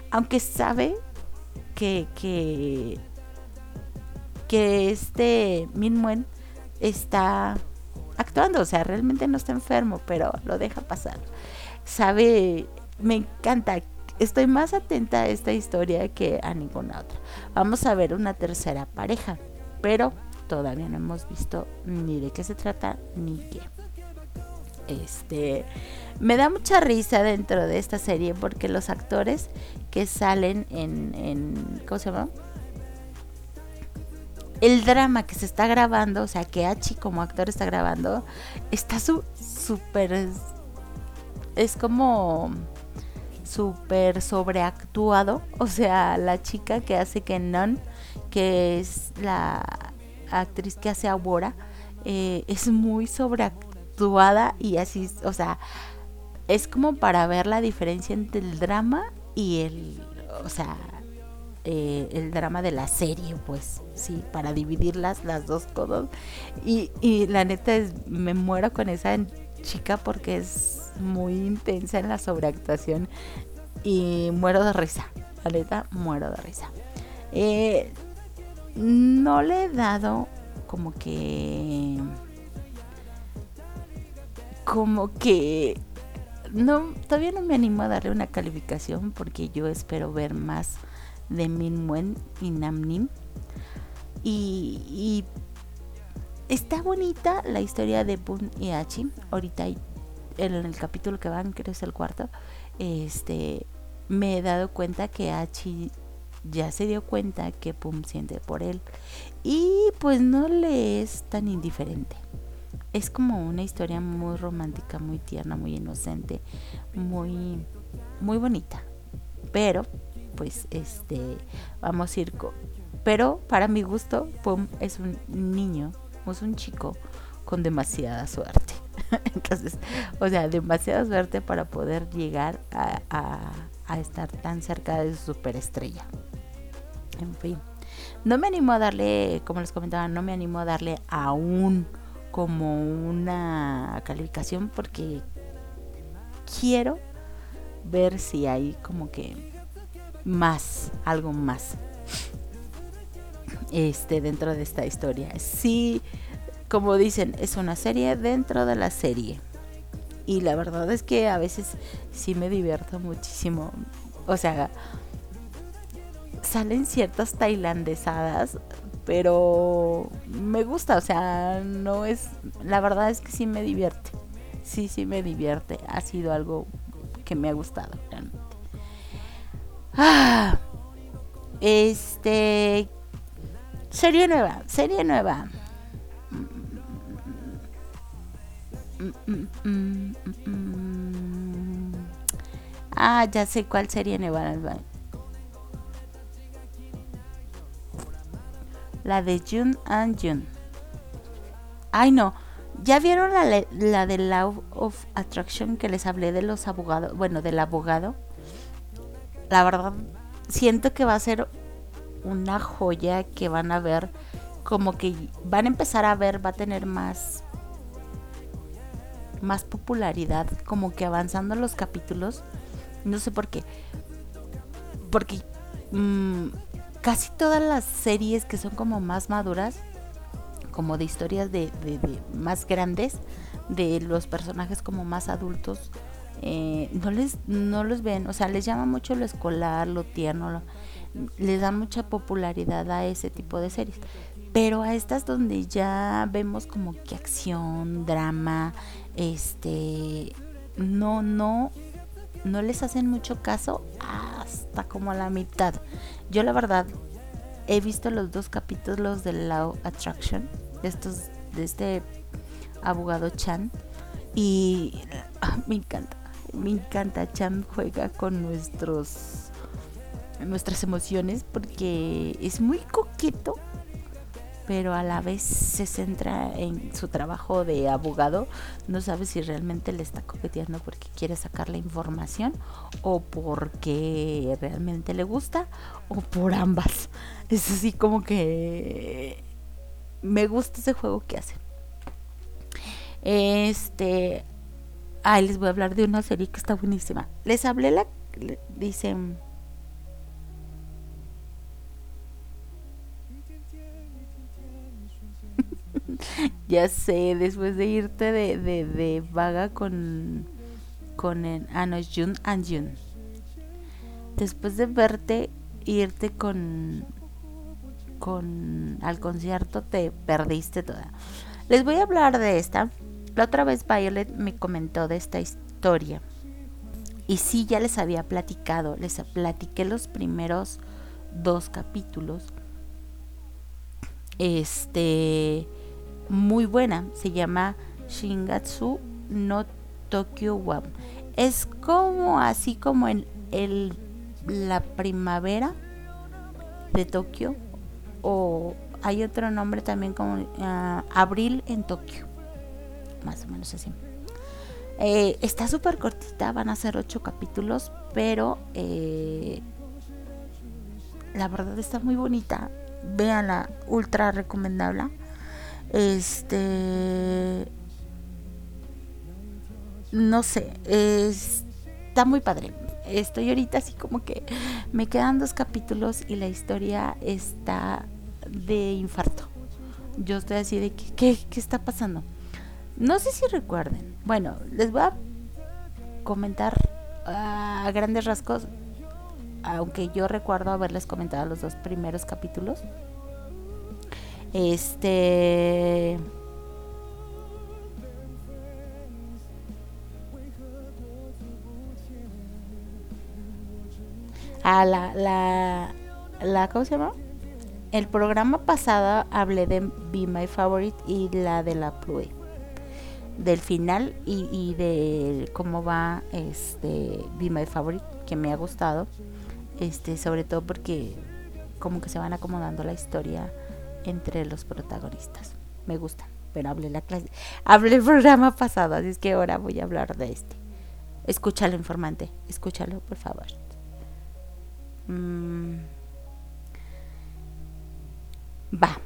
Aunque sabe que, que, que este Minmuen está actuando, o sea, realmente no está enfermo, pero lo deja pasar. Sabe, me encanta, estoy más atenta a esta historia que a ninguna otra. Vamos a ver una tercera pareja, pero todavía no hemos visto ni de qué se trata ni qué. Este, me da mucha risa dentro de esta serie porque los actores que salen en, ¿cómo se llama? El drama que se está grabando, o sea, que Achi como actor está grabando, está súper... es como súper sobreactuado. O sea, la chica que hace que Non, que es la actriz que hace Aurora eh, es muy sobreactuada y así, o sea, es como para ver la diferencia entre el drama y el, o sea, eh, el drama de la serie, pues, sí, para dividirlas las dos cosas. Y, y la neta es, me muero con esa chica porque es muy intensa en la sobreactuación y muero de risa. La neta, muero de risa. Eh, no le he dado como que como que no todavía no me animo a darle una calificación porque yo espero ver más de Minmuen y Namnim y, y está bonita la historia de Bun y Achi. Ahorita en el capítulo que van creo es el cuarto este me he dado cuenta que Achi ya se dio cuenta que Pum siente por él y pues no le es tan indiferente. Es como una historia muy romántica, muy tierna, muy inocente, muy muy bonita. Pero pues este vamos a ir pero para mi gusto Pum es un niño, es un chico con demasiada suerte. *laughs* Entonces, o sea, demasiada suerte para poder llegar a, a estar tan cerca de su superestrella. En fin. No me animo a darle, como les comentaba, no me animo a darle aún como una calificación porque quiero ver si hay como que más, algo más este dentro de esta historia. Sí, como dicen, es una serie dentro de la serie. Y la verdad es que a veces sí me divierto muchísimo. O sea, salen ciertas tailandesadas, pero me gusta, o sea, no es, la verdad es que sí me divierte, sí, sí me divierte, ha sido algo que me ha gustado realmente. Ah, este, serie nueva, serie nueva. Ah, ya sé cuál serie nueva. La de Jun and Jun. Ay, no. ¿Ya vieron la, la de Law of Attraction que les hablé de los abogados? Bueno, del abogado. La verdad, siento que va a ser una joya que van a ver. Como que van a empezar a ver, va a tener más. Más popularidad. Como que avanzando los capítulos. No sé por qué. Porque. Mmm, casi todas las series que son como más maduras, como de historias de, más grandes, de los personajes como más adultos, eh, no les no los ven, o sea, les llama mucho lo escolar, lo tierno, les da mucha popularidad a ese tipo de series. Pero a estas donde ya vemos como que acción, drama, este, no, no, no les hacen mucho caso hasta como a la mitad. Yo la verdad he visto los dos capítulos de Law Attraction, de estos, de este abogado Chan, y ah, me encanta, me encanta. Chan juega con nuestros nuestras emociones porque es muy coqueto, pero a la vez se centra en su trabajo de abogado. No sabe si realmente le está coqueteando porque quiere sacar la información o porque realmente le gusta o por ambas. *laughs* Es así como que me gusta ese juego que hace. Este, ay, les voy a hablar de una serie que está buenísima. Les hablé la, dicen *laughs* ya sé, después de irte de, de, vaga con, con el, ah, no, Jun and Jun. Después de verte, irte con, con, al concierto, te perdiste toda. Les voy a hablar de esta. La otra vez Violet me comentó de esta historia. Y sí, ya les había platicado. Les platiqué los primeros dos capítulos. Este muy buena. Se llama Shingatsu no Tokyo Wam. Es como así como en el, la primavera de Tokio. O hay otro nombre también como ah, Abril en Tokio. Más o menos así. Eh, está súper cortita, van a ser ocho capítulos, pero eh, la verdad está muy bonita. Véanla, ultra recomendable. Este. No sé, está muy padre. Estoy ahorita así como que me quedan dos capítulos y la historia está de infarto. Yo estoy así de que, ¿qué, está pasando? No sé si recuerden. Bueno, les voy a comentar a grandes rasgos, aunque yo recuerdo haberles comentado los dos primeros capítulos. Este. A la, la, la, ¿cómo se llama? El programa pasado hablé de Be My Favorite y la de la Plue. Del final y, y de cómo va este Be My Favorite, que me ha gustado. Este, sobre todo porque como que se van acomodando la historia entre los protagonistas. Me gusta, pero hablé la clase, hablé el programa pasado, así es que ahora voy a hablar de este. Escúchalo, informante, escúchalo, por favor. Mm. Va.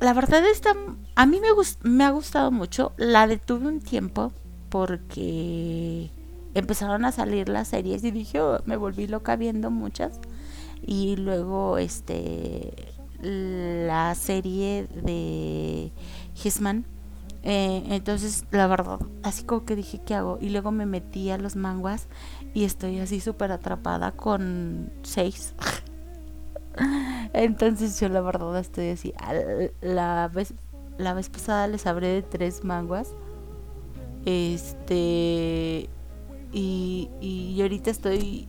La verdad está, a mí me, me ha gustado mucho. La detuve un tiempo porque empezaron a salir las series y dije, oh, me volví loca viendo muchas. Y luego, este, la serie de Hisman. Eh, entonces, la verdad, así como que dije, ¿qué hago? Y luego me metí a los manguas y estoy así súper atrapada con seis. *laughs* entonces, yo la verdad estoy así. La vez, la vez pasada les hablé de tres manguas. Este. Y, y ahorita estoy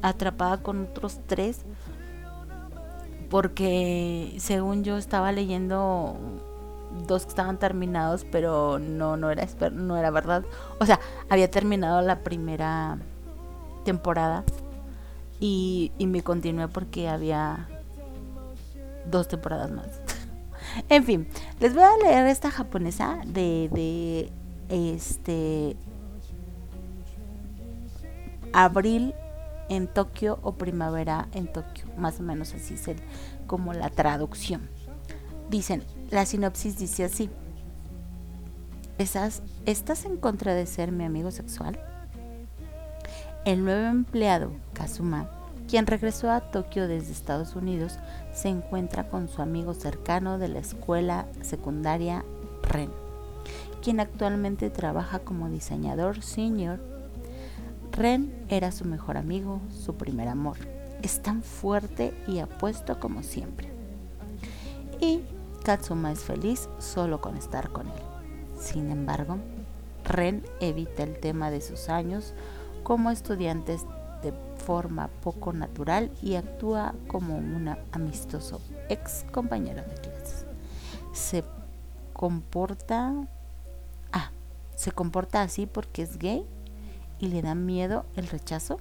atrapada con otros tres porque según yo estaba leyendo dos que estaban terminados, pero no no era no era verdad. O sea, había terminado la primera temporada y, y me continué porque había dos temporadas más. *laughs* en fin, les voy a leer esta japonesa de, de este abril en Tokio o primavera en Tokio. Más o menos así es como la traducción. Dicen, la sinopsis dice así. ¿Estás, ¿Estás en contra de ser mi amigo sexual? El nuevo empleado, Kazuma, quien regresó a Tokio desde Estados Unidos, se encuentra con su amigo cercano de la escuela secundaria Ren, quien actualmente trabaja como diseñador senior Ren era su mejor amigo, su primer amor. Es tan fuerte y apuesto como siempre. Y Katsuma es feliz solo con estar con él. Sin embargo, Ren evita el tema de sus años como estudiante de forma poco natural y actúa como un amistoso ex compañero de clases. Se comporta ah, se comporta así porque es gay y le da miedo el rechazo.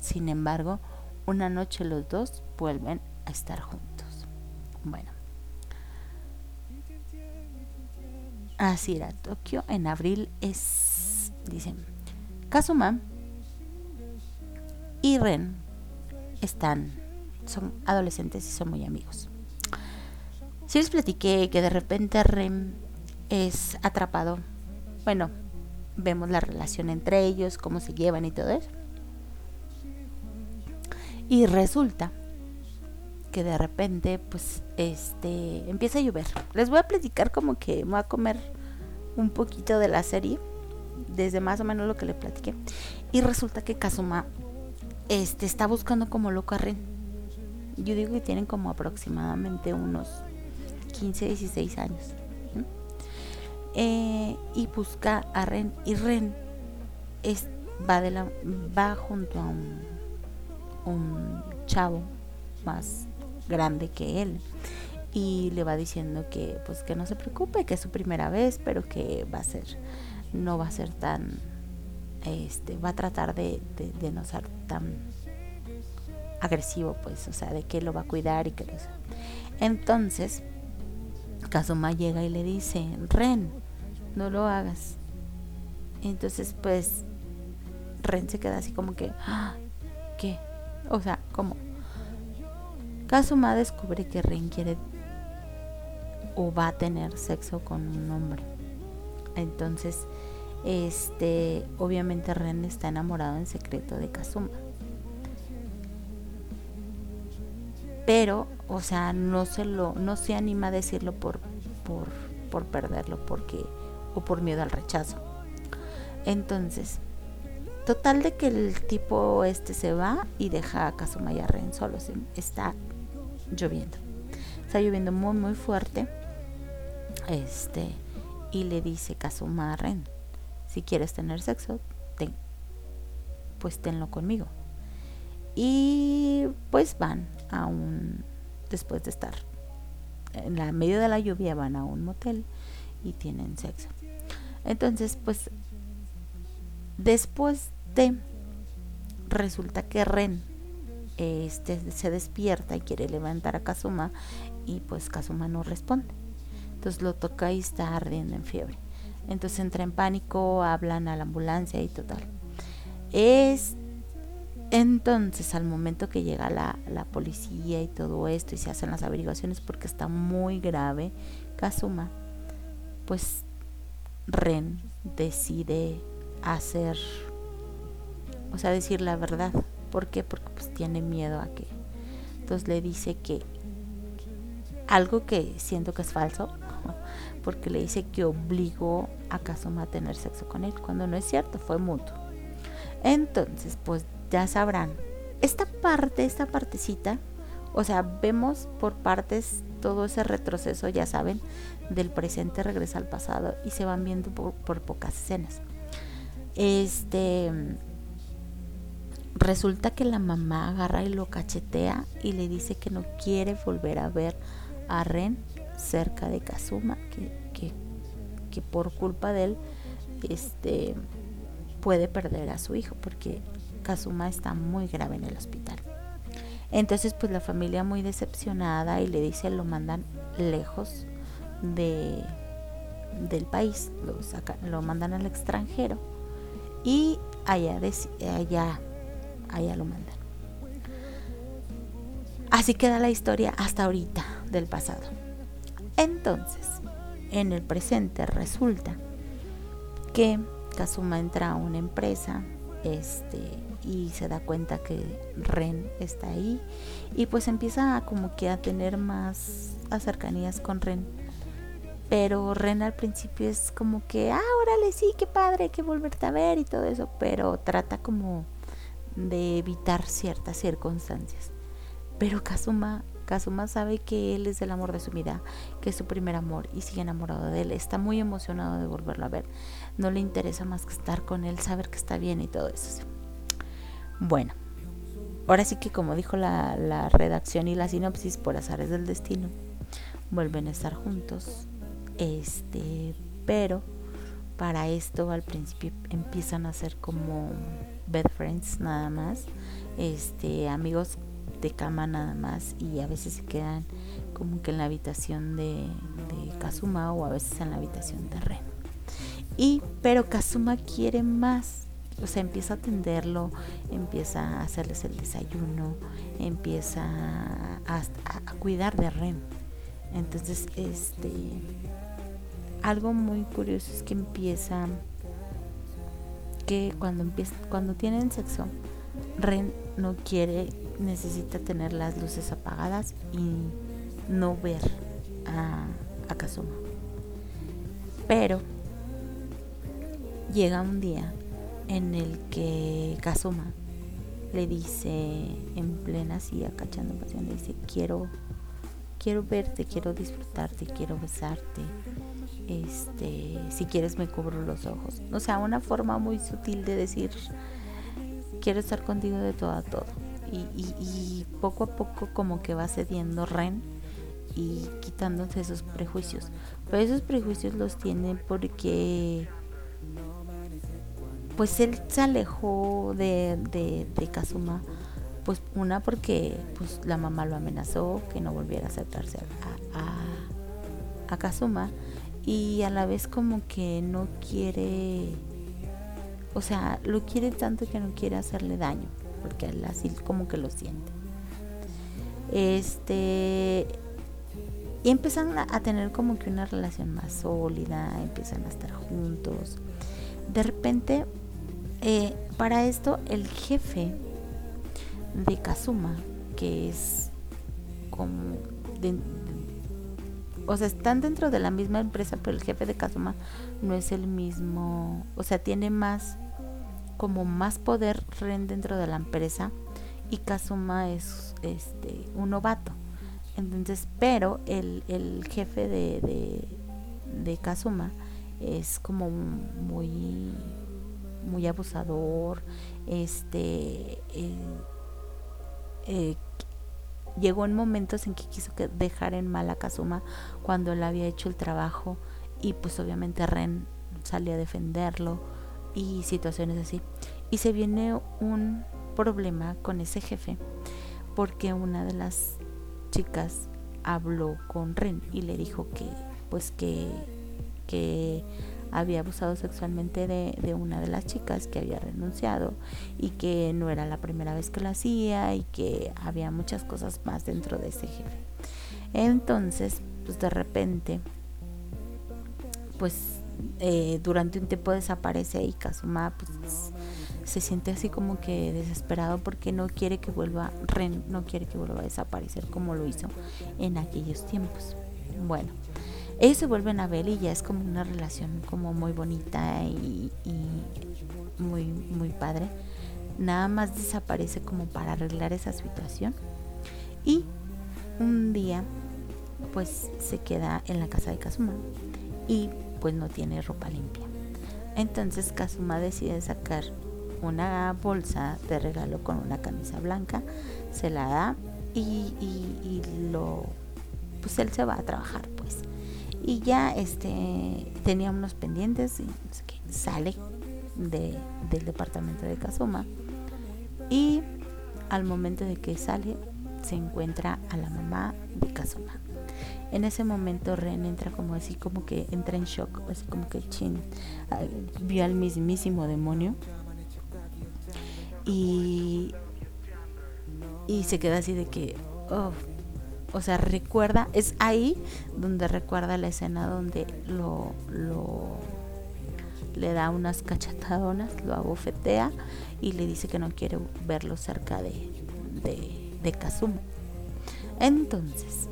Sin embargo, una noche los dos vuelven a estar juntos. Bueno. Así era, Tokio en abril es, dicen, Kazuma y Ren están, son adolescentes y son muy amigos. Si les platiqué que de repente Ren es atrapado, bueno, vemos la relación entre ellos, cómo se llevan y todo eso. Y resulta que de repente, pues, este, empieza a llover. Les voy a platicar como que me voy a comer un poquito de la serie, desde más o menos lo que le platiqué. Y resulta que Kazuma, este, está buscando como loco a Ren. Yo digo que tienen como aproximadamente unos 15, 16 años. Eh, y busca a Ren. Y Ren es, va, de la, va junto a un, un chavo más grande que él y le va diciendo que pues que no se preocupe que es su primera vez pero que va a ser no va a ser tan este va a tratar de, de, no ser tan agresivo pues o sea de que lo va a cuidar y que lo entonces Kazuma llega y le dice Ren no lo hagas entonces pues Ren se queda así como que ah, ¿qué? o sea como Kazuma descubre que Ren quiere o va a tener sexo con un hombre. Entonces, este, obviamente Ren está enamorado en secreto de Kazuma. Pero, o sea, no se lo, no se anima a decirlo por, por, por perderlo, porque, o por miedo al rechazo. Entonces, total de que el tipo este se va y deja a Kazuma y a Ren solos. Está lloviendo. Está lloviendo muy muy fuerte. Este y le dice Kazuma Ren, si quieres tener sexo, pues tenlo conmigo. Y pues van a un después de estar en la medio de la lluvia van a un motel y tienen sexo. Entonces, pues después de resulta que Ren este se despierta y quiere levantar a Kazuma y pues Kazuma no responde. Entonces lo toca y está ardiendo en fiebre. Entonces entra en pánico, hablan a la ambulancia y total. Es entonces al momento que llega la, la policía y todo esto y se hacen las averiguaciones porque está muy grave Kazuma, pues Ren decide hacer, o sea, decir la verdad ¿Por qué? Porque pues tiene miedo a que. Entonces le dice que algo que siento que es falso, *laughs* porque le dice que obligó a Kazuma a tener sexo con él, cuando no es cierto, fue mutuo. Entonces, pues ya sabrán, esta parte, esta partecita, o sea, vemos por partes todo ese retroceso, ya saben, del presente regresa al pasado y se van viendo por, por pocas escenas. Este resulta que la mamá agarra y lo cachetea y le dice que no quiere volver a ver a Ren cerca de Kazuma, que, que, por culpa de él este, puede perder a su hijo porque Kazuma está muy grave en el hospital. Entonces pues la familia muy decepcionada y le dice lo mandan lejos de, del país, lo, lo mandan al extranjero y allá, allá allá lo mandan. Así queda la historia hasta ahorita del pasado. Entonces, en el presente resulta que Kazuma entra a una empresa este, y se da cuenta que Ren está ahí y pues empieza como que a tener más cercanías con Ren. Pero Ren al principio es como que, ah, órale, sí, qué padre, que volverte a ver y todo eso, pero trata como de evitar ciertas circunstancias. Pero Kazuma, Kazuma sabe que él es el amor de su vida, que es su primer amor y sigue enamorado de él. Está muy emocionado de volverlo a ver. No le interesa más que estar con él, saber que está bien y todo eso. Bueno, ahora sí que como dijo la, redacción y la sinopsis, por azares del destino, vuelven a estar juntos. Este, pero para esto al principio empiezan a ser como bed friends nada más, este, amigos de cama nada más y a veces se quedan como que en la habitación de, de Kazuma o a veces en la habitación de Ren. Y, pero Kazuma quiere más. O sea, empieza a atenderlo, empieza a hacerles el desayuno, empieza a, cuidar de Ren. Entonces, este, algo muy curioso es que empieza que cuando empieza, cuando tienen sexo, Ren no quiere, necesita tener las luces apagadas y no ver a Kazuma. Pero llega un día en el que Kazuma le dice en plena silla cachando pasión, le dice quiero quiero verte, quiero disfrutarte, quiero besarte. Este, si quieres me cubro los ojos. O sea, una forma muy sutil de decir quiero estar contigo de todo a todo. Y, y poco a poco como que va cediendo Ren y quitándose esos prejuicios. Pero esos prejuicios los tiene porque pues él se alejó de, de, de Kazuma pues una porque pues la mamá lo amenazó que no volviera a acercarse a, a, Kazuma y a la vez como que no quiere o sea lo quiere tanto que no quiere hacerle daño porque él así como que lo siente. Este y empiezan a tener como que una relación más sólida empiezan a estar juntos. De repente eh, para esto el jefe de Kazuma, que es como... o sea, están dentro de la misma empresa, pero el jefe de Kazuma no es el mismo, o sea, tiene más, como más poder dentro de la empresa y Kazuma es este un novato. Entonces, pero el, el jefe de, de, de Kazuma es como muy muy abusador este eh, eh, llegó en momentos en que quiso dejar en mal a Kazuma cuando él había hecho el trabajo y pues obviamente Ren salió a defenderlo y situaciones así. Y se viene un problema con ese jefe porque una de las chicas habló con Ren y le dijo que pues que, que había abusado sexualmente de, una de las chicas que había renunciado y que no era la primera vez que lo hacía y que había muchas cosas más dentro de ese jefe. Entonces, pues de repente, pues eh, durante un tiempo desaparece y Kazuma pues, se siente así como que desesperado porque no quiere que vuelva, no quiere que vuelva a desaparecer como lo hizo en aquellos tiempos. Bueno, ellos se vuelven a ver y ya es como una relación como muy bonita y, muy, muy padre. Nada más desaparece como para arreglar esa situación. Y un día pues se queda en la casa de Kazuma y pues no tiene ropa limpia. Entonces Kazuma decide sacar una bolsa de regalo con una camisa blanca, se la da y, y lo pues él se va a trabajar y ya este tenía unos pendientes y sale de, del departamento de Kazuma y al momento de que sale se encuentra a la mamá de Kazuma. En ese momento Ren entra como así, como que entra en shock, así como que chin, vio al mismísimo demonio y, y se queda así de que, oh, o sea, recuerda, es ahí donde recuerda la escena donde lo, lo le da unas cachatadonas, lo abofetea y le dice que no quiere verlo cerca de, de, de Kazuma. Entonces,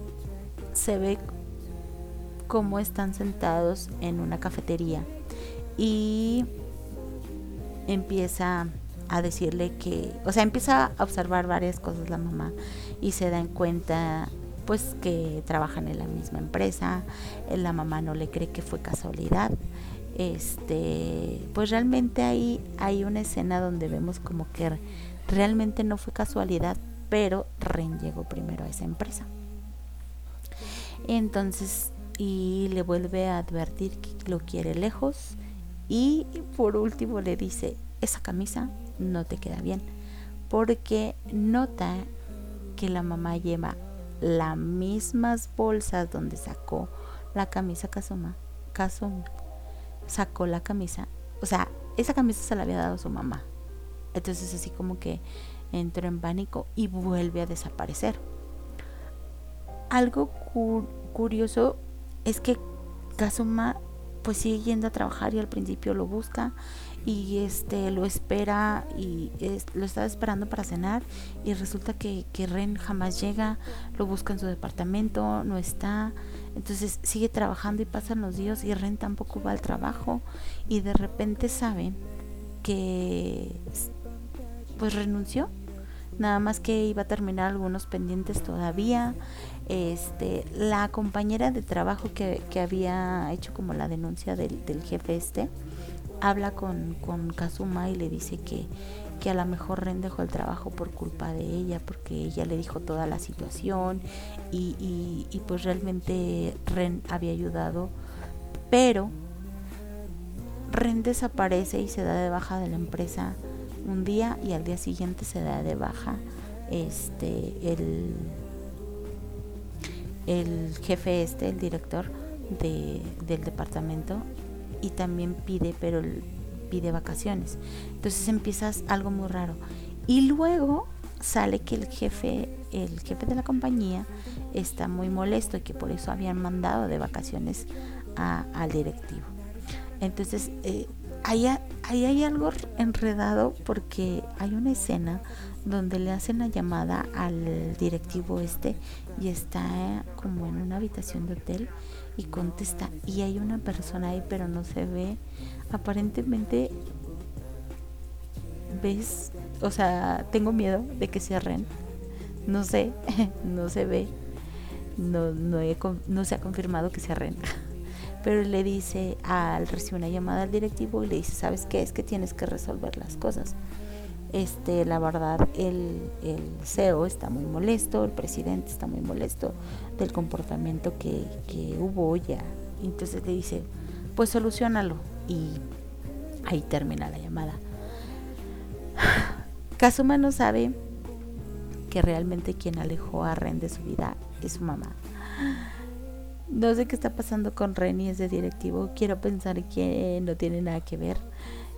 se ve cómo están sentados en una cafetería y empieza a decirle que, o sea, empieza a observar varias cosas la mamá y se da en cuenta pues que trabajan en la misma empresa, eh, la mamá no le cree que fue casualidad. Este, pues realmente ahí hay una escena donde vemos como que realmente no fue casualidad, pero Ren llegó primero a esa empresa. Entonces, y le vuelve a advertir que lo quiere lejos y por último le dice, esa camisa no te queda bien, porque nota que la mamá lleva las mismas bolsas donde sacó la camisa Kazuma, Kazuma sacó la camisa, o sea, esa camisa se la había dado su mamá. Entonces así como que entró en pánico y vuelve a desaparecer. Algo curioso es que Kazuma pues sigue yendo a trabajar y al principio lo busca y este lo espera y lo está esperando para cenar y resulta que, que, Ren jamás llega, lo busca en su departamento, no está, entonces sigue trabajando y pasan los días y Ren tampoco va al trabajo y de repente sabe que pues renunció, nada más que iba a terminar algunos pendientes todavía, este, la compañera de trabajo que, había hecho como la denuncia del, jefe este, habla con, con, Kazuma y le dice que, que a lo mejor Ren dejó el trabajo por culpa de ella, porque ella le dijo toda la situación y, y, y pues realmente Ren había ayudado, pero Ren desaparece y se da de baja de la empresa un día y al día siguiente se da de baja este el el jefe este, el director de, del departamento y también pide, pero pide vacaciones. Entonces empiezas algo muy raro. Y luego sale que el jefe, el jefe de la compañía está muy molesto y que por eso habían mandado de vacaciones al directivo. Entonces, eh, ahí hay algo enredado porque hay una escena donde le hacen la llamada al directivo este y está como en una habitación de hotel y contesta y hay una persona ahí pero no se ve. Aparentemente ves o sea tengo miedo de que cierren. No sé *laughs* no se ve. No no, no se ha confirmado que cierren. *laughs* Pero le dice al recibe una llamada al directivo y le dice sabes qué es que tienes que resolver las cosas este, la verdad el, el, CEO está muy molesto, el presidente está muy molesto del comportamiento que, hubo ya. Entonces le dice, pues solucionalo. Y ahí termina la llamada. *sighs* Kazuma no sabe que realmente quien alejó a Ren de su vida es su mamá. *gasps* No sé qué está pasando con Ren y ese directivo. Quiero pensar que no tiene nada que ver.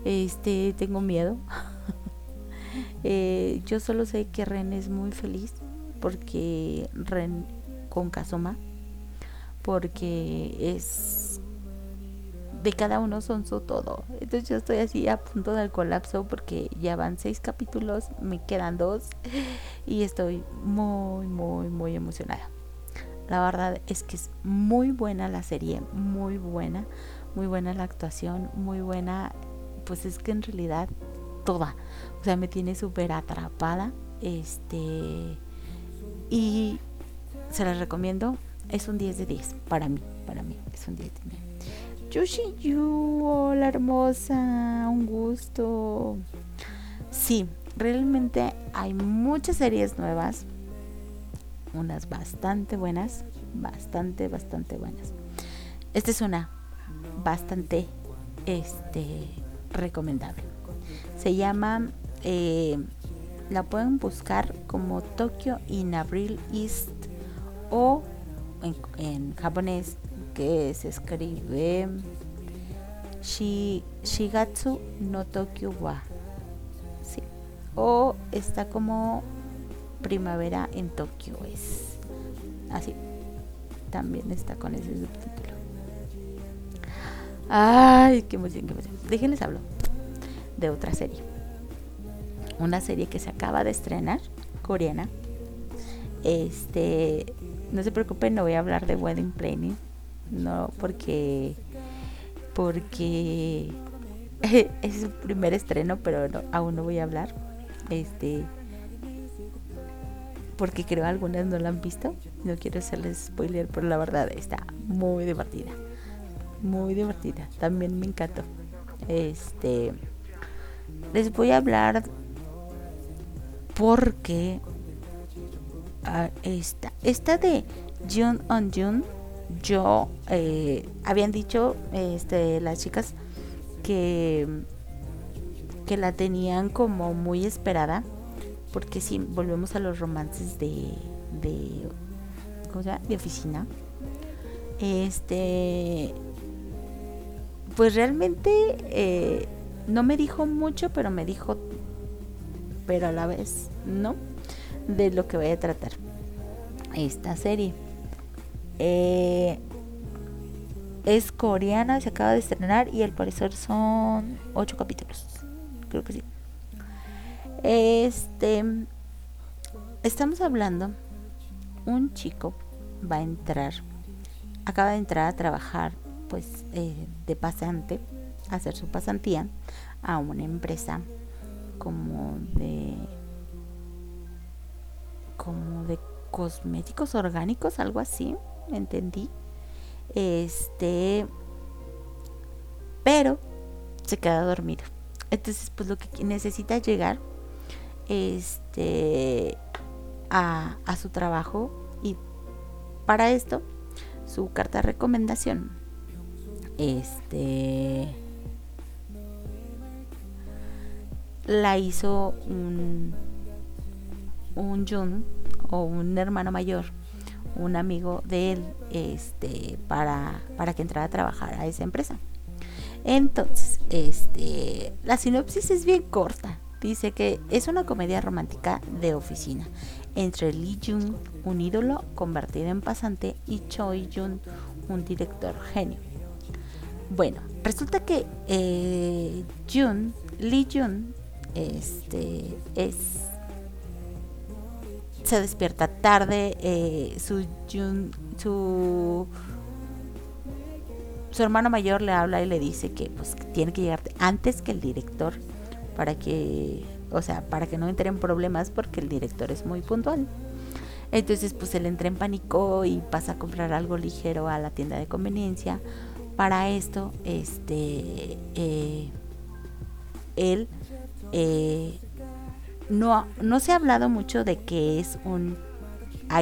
Este, tengo miedo. *laughs* Eh, yo solo sé que Ren es muy feliz porque Ren con Kazuma, porque es de cada uno son su todo. Entonces yo estoy así a punto del colapso porque ya van seis capítulos, me quedan dos y estoy muy, muy, muy emocionada. La verdad es que es muy buena la serie, muy buena, muy buena la actuación, muy buena, pues es que en realidad toda. O sea, me tiene súper atrapada. Este. Y se las recomiendo. Es un 10 de 10 para mí. Para mí es un 10 de 10. Yoshi Yu, hola hermosa, un gusto. Sí, realmente hay muchas series nuevas. Unas bastante buenas. Bastante, bastante buenas. Esta es una bastante este, recomendable. Se llama, eh, la pueden buscar como Tokyo in Abril East o en, japonés que se escribe Shigatsu no Tokyo wa. Sí. O está como Primavera en Tokio es así. También está con ese subtítulo. Ay, qué emoción, qué emoción. Déjenles hablo de otra serie. Una serie que se acaba de estrenar, coreana. Este, no se preocupen, no voy a hablar de Wedding Planning, no porque porque *laughs* es su primer estreno, pero aún no voy a hablar. Este, porque creo algunas no la han visto. No quiero hacerles spoiler, pero la verdad está muy divertida. Muy divertida. También me encantó. Este, les voy a hablar porque esta, esta de June on June, yo eh, habían dicho este, las chicas que, que la tenían como muy esperada, porque si volvemos a los romances de, de ¿cómo se? De oficina. Este, pues realmente eh, no me dijo mucho, pero me dijo, pero a la vez no, de lo que voy a tratar esta serie. Eh, es coreana, se acaba de estrenar y al parecer son ocho capítulos. Creo que sí. Este, estamos hablando, un chico va a entrar, acaba de entrar a trabajar, pues, eh, de pasante, a hacer su pasantía a una empresa como de, como de cosméticos orgánicos, algo así, entendí. Este, pero se queda dormido. Entonces, pues lo que necesita llegar este a, a su trabajo y para esto su carta de recomendación este la hizo un un Jun o un hermano mayor un amigo de él este para para que entrara a trabajar a esa empresa entonces este la sinopsis es bien corta dice que es una comedia romántica de oficina entre Lee Jun, un ídolo convertido en pasante, y Choi Jun, un director genio. Bueno, resulta que eh, Jun, Lee Jun, este, es se despierta tarde, eh, su, su su hermano mayor le habla y le dice que pues tiene que llegar antes que el director para que, o sea, para que no entre en problemas porque el director es muy puntual. Entonces, pues él entra en pánico y pasa a comprar algo ligero a la tienda de conveniencia. Para esto, este, eh, él eh, no, no se ha hablado mucho de que es un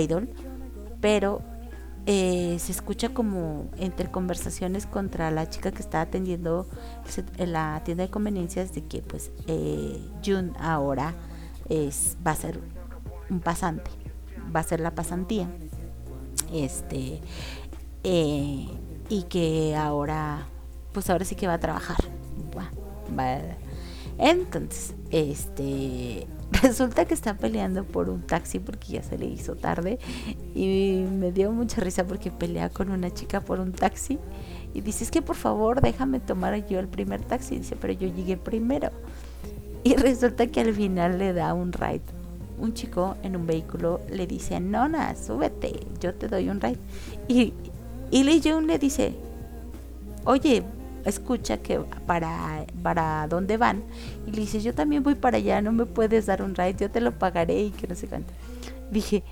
idol, pero eh, se escucha como entre conversaciones contra la chica que está atendiendo en la tienda de conveniencias de que pues eh, Jun ahora es, va a ser un pasante, va a ser la pasantía. Este eh, y que ahora pues ahora sí que va a trabajar. Entonces, este *laughs* Resulta que está peleando por un taxi porque ya se le hizo tarde y me dio mucha risa porque pelea con una chica por un taxi y dice, es que por favor déjame tomar yo el primer taxi. dice, pero yo llegué primero. Y resulta que al final le da un ride. Un chico en un vehículo le dice, Nona, súbete, yo te doy un ride. Y, y Lee Jung le dice, oye, escucha que para, para dónde van y le dice, yo también voy para allá, no me puedes dar un ride, yo te lo pagaré y que no sé cuánto. Dije,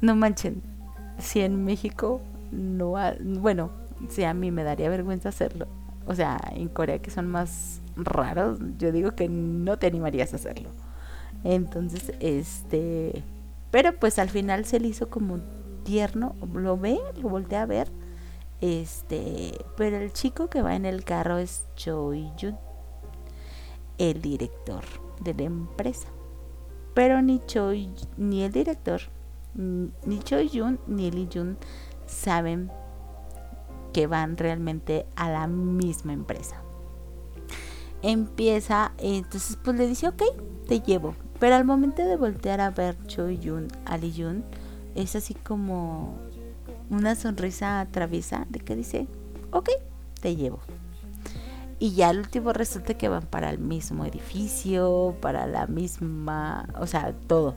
no manchen, si en México no, bueno, si a mí me daría vergüenza hacerlo. O sea, en Corea que son más raros, yo digo que no te animarías a hacerlo. Entonces, este, pero pues al final se le hizo como tierno, lo ve, lo voltea a ver este, pero el chico que va en el carro es Choi Jun, el director de la empresa. Pero ni Choi, ni el director, ni Choi Jun, ni Lee Jun saben que van realmente a la misma empresa. Empieza, entonces pues le dice, ok, te llevo. Pero al momento de voltear a ver Choi Jun a Lee Jun, es así como una sonrisa traviesa de que dice, ok, te llevo. Y ya al último resulta que van para el mismo edificio, para la misma, o sea, todo.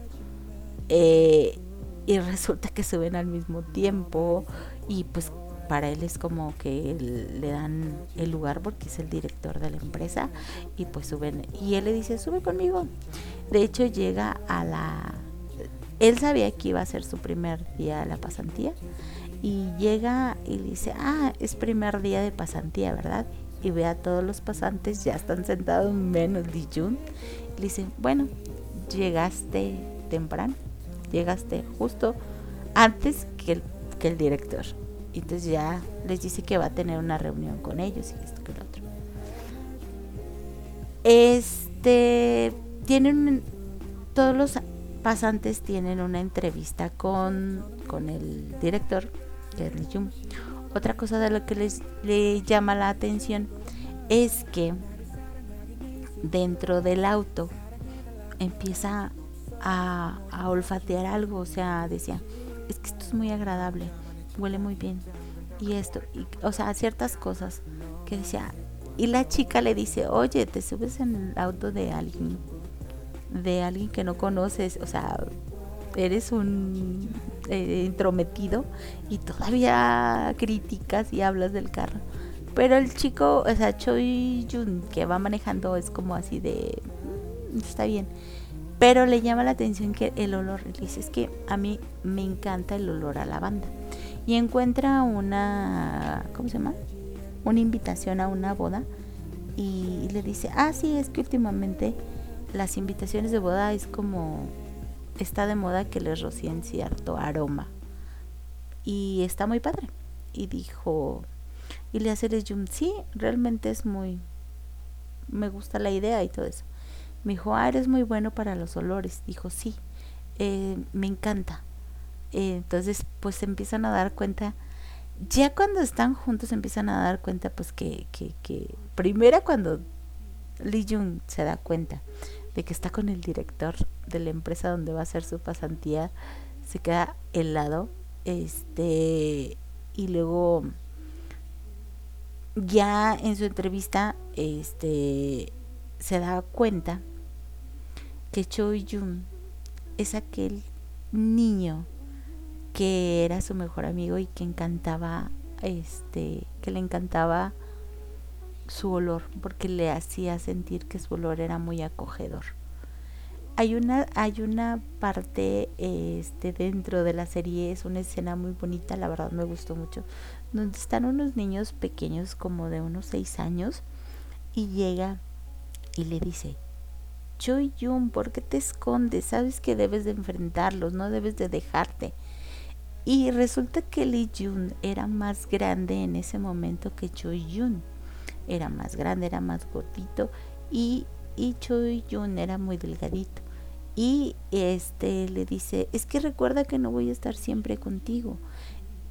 Eh, y resulta que suben al mismo tiempo y pues para él es como que le dan el lugar porque es el director de la empresa y pues suben y él le dice sube conmigo de hecho llega a la él sabía que iba a ser su primer día de la pasantía y llega y dice, ah, es primer día de pasantía, ¿verdad? Y ve a todos los pasantes, ya están sentados menos Jun. Y le dice, bueno, llegaste temprano, llegaste justo antes que el, que el director. Y entonces ya les dice que va a tener una reunión con ellos y esto que lo otro. Este, tienen todos los pasantes tienen una entrevista con, con el director, Otra cosa de lo que les le llama la atención es que dentro del auto empieza a, a olfatear algo, o sea, decía, es que esto es muy agradable, huele muy bien. Y esto, y, o sea, ciertas cosas que decía. Y la chica le dice, oye, te subes en el auto de alguien, de alguien que no conoces, o sea, eres un eh, intrometido y todavía criticas y hablas del carro. Pero el chico, o sea, Choi Jun, que va manejando, es como así de, "Mm, está bien. Pero le llama la atención que el olor, le dice, es que a mí me encanta el olor a lavanda. Y encuentra una, ¿cómo se llama? Una invitación a una boda y le dice, ah, sí, es que últimamente las invitaciones de boda es como, está de moda que les rocíen cierto aroma. Y está muy padre. Y dijo, y le hace Jun, sí, realmente es muy, me gusta la idea y todo eso. Me dijo, ah, eres muy bueno para los olores. Dijo, sí, eh, me encanta. Eh, entonces, pues empiezan a dar cuenta, ya cuando están juntos empiezan a dar cuenta, pues que, que, que primero cuando Lee Jung se da cuenta de que está con el director de la empresa donde va a hacer su pasantía, se queda helado, este, y luego ya en su entrevista, este, se da cuenta que Choi Jun es aquel niño que era su mejor amigo y que encantaba este que le encantaba su olor porque le hacía sentir que su olor era muy acogedor hay una hay una parte este dentro de la serie es una escena muy bonita la verdad me gustó mucho donde están unos niños pequeños como de unos seis años y llega y le dice Choi Jun, ¿por qué te escondes? Sabes que debes de enfrentarlos, no debes de dejarte. Y resulta que Lee Jun era más grande en ese momento que Choi Jun. Era más grande, era más gordito y, y Choi Jun era muy delgadito. Y este le dice, es que recuerda que no voy a estar siempre contigo.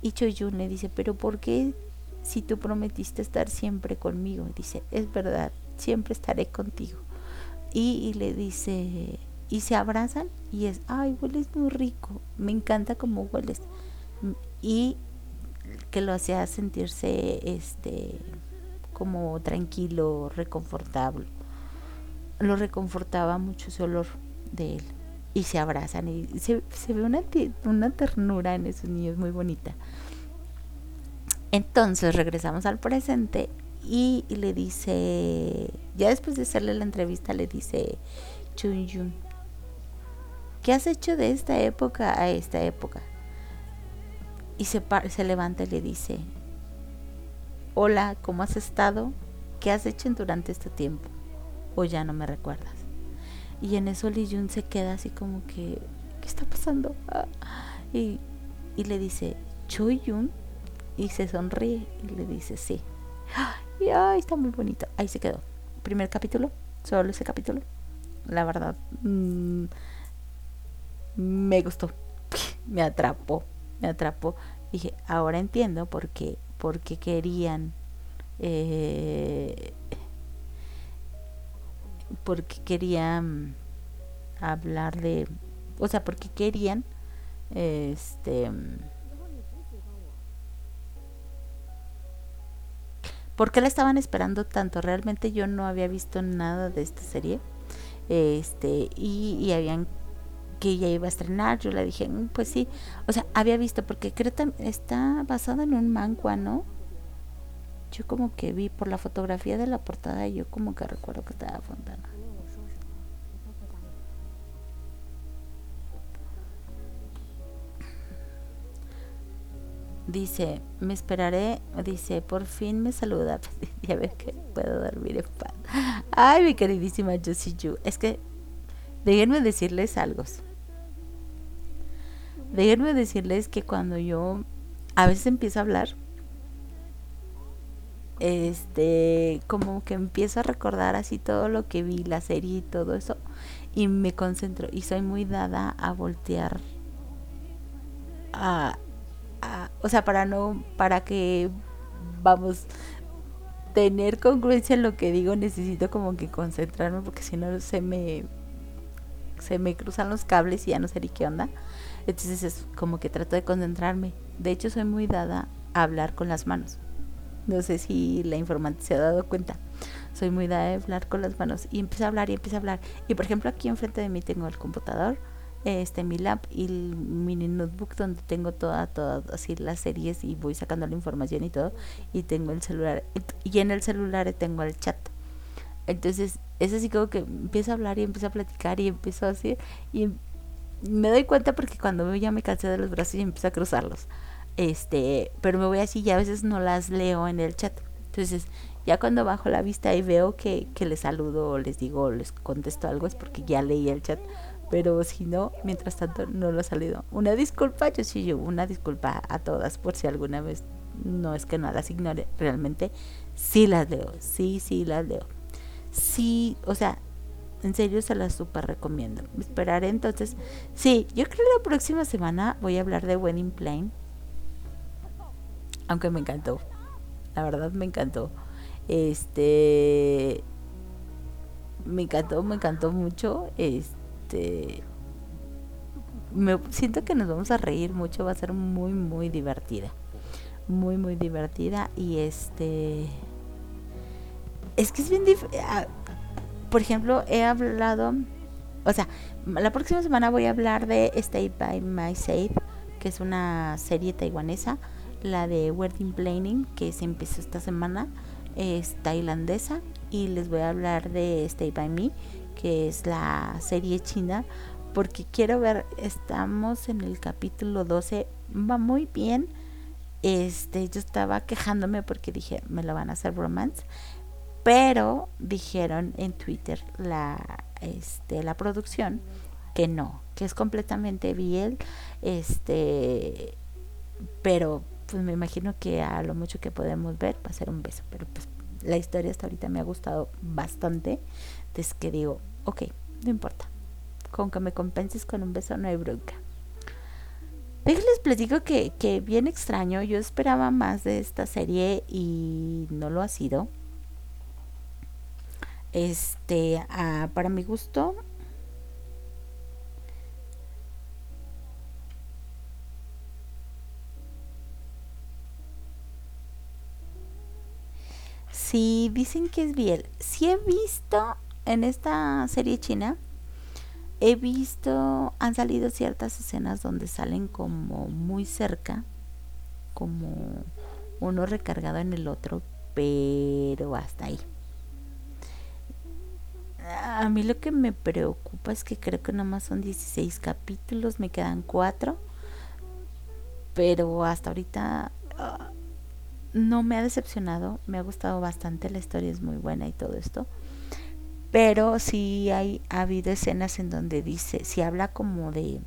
Y Choi Jun le dice, pero ¿por qué si tú prometiste estar siempre conmigo? Y dice, es verdad, siempre estaré contigo y, y, le dice y se abrazan y es ay hueles muy rico me encanta cómo hueles y que lo hacía sentirse este como tranquilo reconfortable. Lo reconfortaba mucho ese olor de él. Y se abrazan y se, ve una, una ternura en esos niños muy bonita. Entonces regresamos al presente y, y, le dice, ya después de hacerle la entrevista, le dice Chun Yun, ¿qué has hecho de esta época a esta época? Y se, se levanta y le dice, hola, ¿cómo has estado? ¿Qué has hecho durante este tiempo? ¿O ya no me recuerdas? Y en eso Lee Jun se queda así como que, ¿qué está pasando? *laughs* Y, y le dice, Choi Yun, y se sonríe y le dice, sí. *gasps* Y ay, está muy bonito. Ahí se quedó. Primer capítulo, solo ese capítulo. La verdad, mmm, me gustó. *laughs* Me atrapó, me atrapó. Dije, ahora entiendo por qué, por qué querían. Eh, porque querían hablar de. O sea, porque querían. Este ¿Por qué la estaban esperando tanto? Realmente yo no había visto nada de esta serie. Este, y, y habían que ella iba a estrenar, yo le dije, mm, pues sí, o sea, había visto, porque creo que está basada en un manga, ¿no? Yo como que vi por la fotografía de la portada, yo como que recuerdo que estaba Fontana. Dice, me esperaré, dice, por fin me saluda. *laughs* ya ve que puedo dormir en paz. Ay, mi queridísima Josie Yu. Es que, déjenme decirles algo. Déjenme decirles que cuando yo a veces empiezo a hablar, este, como que empiezo a recordar así todo lo que vi, la serie y todo eso. y me concentro y soy muy dada a voltear a, a o sea, para no para que vamos tener congruencia en lo que digo, necesito como que concentrarme porque si no se me se me cruzan los cables y ya no sé ni qué onda. Entonces es como que trato de concentrarme. De hecho, soy muy dada a hablar con las manos. No sé si la informante se ha dado cuenta. Soy muy dada a hablar con las manos. Y empiezo a hablar y empiezo a hablar. Y por ejemplo, aquí enfrente de mí tengo el computador, este mi lab y el mini notebook donde tengo todas todas así las series y voy sacando la información y todo. Y tengo el celular. Y en el celular tengo el chat. Entonces, es así como que empiezo a hablar y empiezo a platicar y empiezo a decir. Y me doy cuenta porque cuando ya me cansé de los brazos y empiezo a cruzarlos. Este, pero me voy así y a veces no las leo en el chat. Entonces, ya cuando bajo la vista y veo que, que les saludo o les digo o les contesto algo es porque ya leí el chat. Pero si no, mientras tanto no lo ha salido. Una disculpa, yo sí, yo, una disculpa a todas por si alguna vez no es que no las ignore. Realmente sí las leo, sí, sí las leo sí, o sea, en serio se la super recomiendo. Esperaré entonces. Sí, yo creo que la próxima semana voy a hablar de Wedding Plane. Aunque me encantó. La verdad me encantó. Este. Me encantó, me encantó mucho. Este. Me siento que nos vamos a reír mucho. Va a ser muy, muy divertida. Muy, muy divertida. Y este es que es bien difícil. Por ejemplo, he hablado, o sea, la próxima semana voy a hablar de Stay by My Side, que es una serie taiwanesa, la de Wedding Planning, que se empezó esta semana, es tailandesa, y les voy a hablar de Stay by Me, que es la serie china, porque quiero ver, estamos en el capítulo 12, va muy bien. Este, yo estaba quejándome porque dije, me lo van a hacer romance pero dijeron en Twitter la, este, la producción que no, que es completamente biel, este, pero pues me imagino que a lo mucho que podemos ver va a ser un beso, pero pues la historia hasta ahorita me ha gustado bastante, entonces que digo, ok, no importa, con que me compenses con un beso no hay bronca. Déjenles platico que, que bien extraño, yo esperaba más de esta serie y no lo ha sido. Este, ah, para mi gusto, si dicen que es bien, si he visto en esta serie china, he visto, han salido ciertas escenas donde salen como muy cerca, como uno recargado en el otro, pero hasta ahí a mí lo que me preocupa es que creo que nada más son 16 capítulos, me quedan 4. Pero hasta ahorita ah, no me ha decepcionado, me ha gustado bastante, la historia es muy buena y todo esto. Pero sí hay, ha habido escenas en donde dice, si habla como de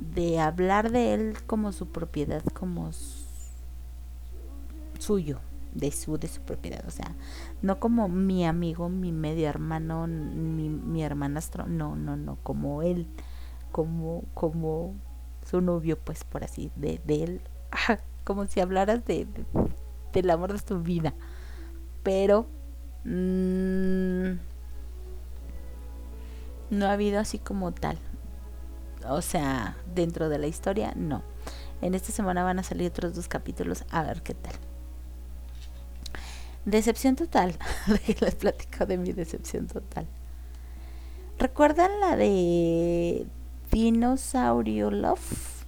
de hablar de él como su propiedad, como suyo, de su, de su propiedad, o sea, no como mi amigo, mi medio hermano, mi, mi hermanastro, no, no, no, como él, como, como su novio, pues por así, de, de él, como si hablaras de, del amor de tu vida, pero mmm, no ha habido así como tal, o sea, dentro de la historia, no. En esta semana van a salir otros dos capítulos, a ver qué tal. Decepción total. *laughs* Les platico de mi decepción total. ¿Recuerdan la de Dinosaurio Love?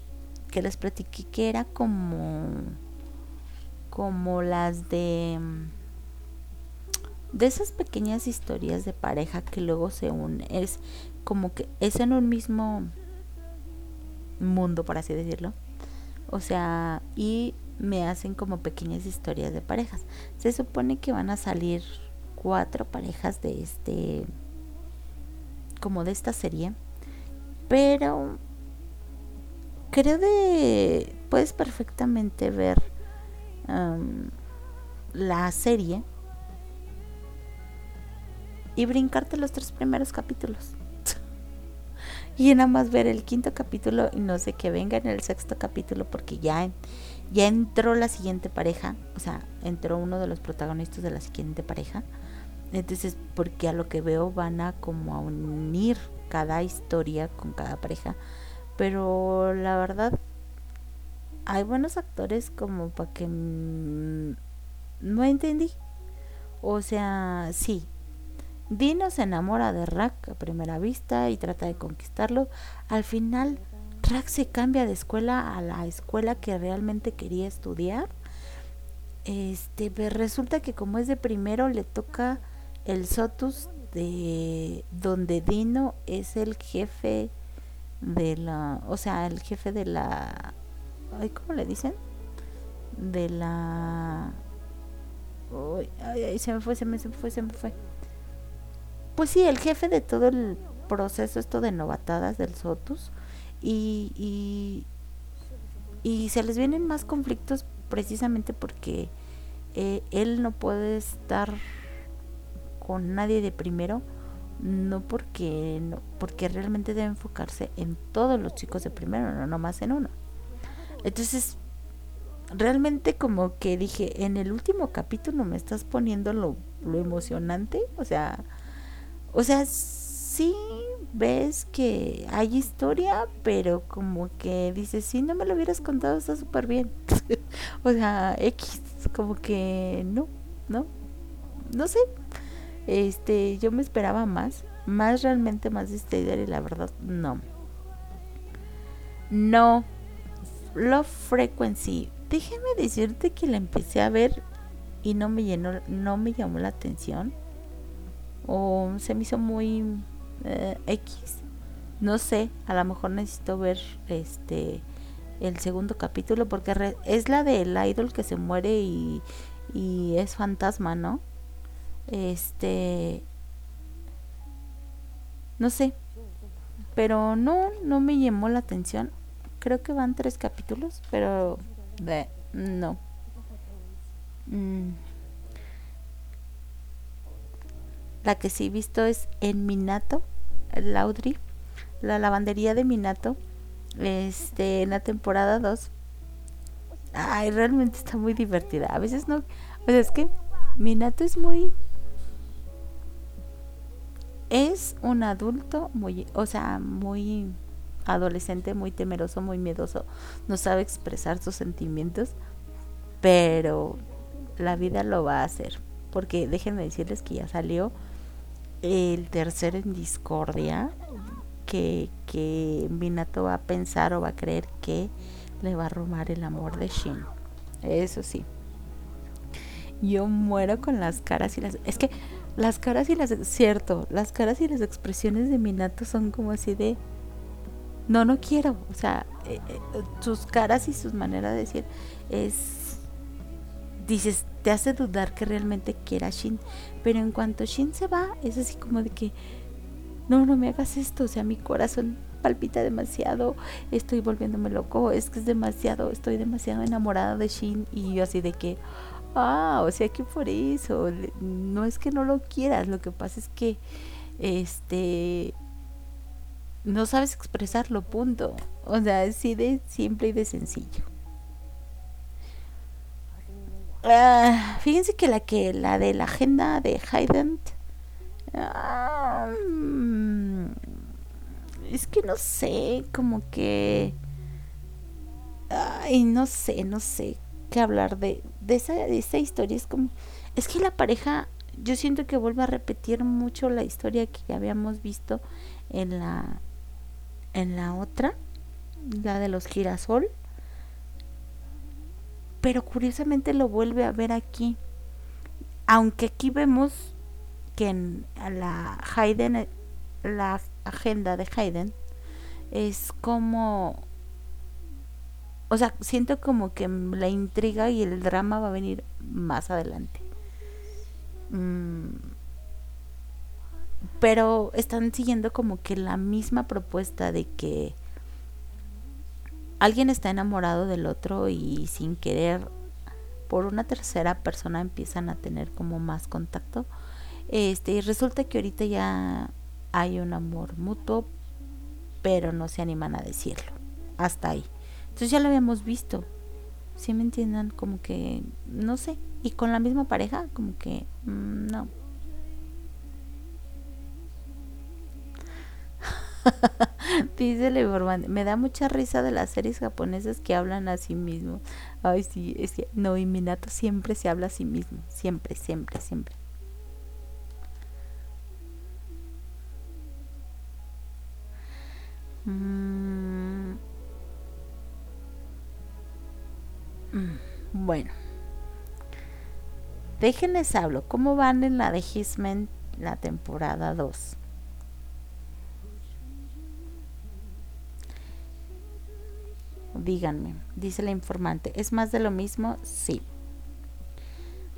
Que les platiqué que era como. como las de. de esas pequeñas historias de pareja que luego se unen. Es como que es en un mismo mundo, por así decirlo. O sea, y me hacen como pequeñas historias de parejas. Se supone que van a salir cuatro parejas de este, como de esta serie, pero creo de, puedes perfectamente ver la serie y brincarte los tres primeros capítulos. *laughs* y nada más ver el quinto capítulo y no sé que venga en el sexto capítulo porque ya, ya entró la siguiente pareja, o sea, entró uno de los protagonistas de la siguiente pareja. Entonces, porque a lo que veo van a como a unir cada historia con cada pareja. Pero la verdad, hay buenos actores como para que... No entendí. O sea, sí. Dino se enamora de Rack a primera vista y trata de conquistarlo. Al final, Rack se cambia de escuela a la escuela que realmente quería estudiar. Este, pues resulta que como es de primero le toca el Sotus de donde Dino es el jefe de la, o sea, el jefe de la, ay, ¿cómo le dicen? De la, ay, se me fue, se me fue, se me fue. Pues sí, el jefe de todo el proceso esto de novatadas del Sotus y, y, y se les vienen más conflictos precisamente porque eh, él no puede estar con nadie de primero, no porque no, porque realmente debe enfocarse en todos los chicos de primero, no nomás en uno. Entonces, realmente como que dije, en el último capítulo me estás poniendo lo, lo emocionante, o sea, o sea, sí ves que hay historia, pero como que dices, si no me lo hubieras contado, está súper bien. *laughs* o sea, X, como que no, no, no sé. Este, yo me esperaba más, más realmente más de Stader y la verdad no. No. Love Frequency. Déjeme decirte que la empecé a ver y no me llenó, no me llamó la atención. O se me hizo muy eh, X. No sé, a lo mejor necesito ver este el segundo capítulo porque es la del idol que se muere y, es fantasma, ¿no? Este. No sé. Pero no, no me llamó la atención. Creo que van tres capítulos, pero. No. Mm. La que sí he visto es en Minato, Laudry, la lavandería de Minato, este, en la temporada 2. Ay, realmente está muy divertida. A veces no. O sea, es que Minato es muy es un adulto muy, o sea, muy adolescente, muy temeroso, muy miedoso, no sabe expresar sus sentimientos, pero la vida lo va a hacer, porque déjenme decirles que ya salió el tercero en discordia, que, que Minato va a pensar o va a creer que le va a robar el amor de Shin. Eso sí. Yo muero con las caras y las... Es que las caras y las cierto, las caras y las expresiones de Minato son como así de no, no quiero, o sea, eh, eh, sus caras y sus maneras de decir es dices, te hace dudar que realmente quiera Shin, pero en cuanto Shin se va, es así como de que no, no me hagas esto, o sea, mi corazón palpita demasiado, estoy volviéndome loco, es que es demasiado, estoy demasiado enamorada de Shin y yo así de que Ah, o sea que por eso, no es que no lo quieras, lo que pasa es que este no sabes expresarlo, punto. O sea, así de simple y de sencillo. Ah, fíjense que la que la de la agenda de Hayden ah, mm, es que no sé, como que ay, no sé, no sé qué hablar de de esa, de esa historia. Es como, es que la pareja, yo siento que vuelve a repetir mucho la historia que habíamos visto en la, en la otra, la de los girasol, pero curiosamente lo vuelve a ver aquí, aunque aquí vemos que en la Hayden, la agenda de Hayden es como o sea, siento como que la intriga y el drama va a venir más adelante. Mm, pero están siguiendo como que la misma propuesta de que alguien está enamorado del otro y sin querer por una tercera persona empiezan a tener como más contacto. Este, y resulta que ahorita ya hay un amor mutuo, pero no se animan a decirlo. Hasta ahí. Entonces ya lo habíamos visto. Si me entiendan? Como que, no sé. Y con la misma pareja, como que, mm, no. *laughs* Dice el informante, me da mucha risa de las series japonesas que hablan a sí mismos. Ay, sí, es que no, y Minato siempre se habla a sí mismo. Siempre, siempre, siempre. Mm. Bueno. Déjenles hablo. ¿Cómo van en la de Hisman la temporada 2? Díganme, dice la informante. ¿Es más de lo mismo? Sí.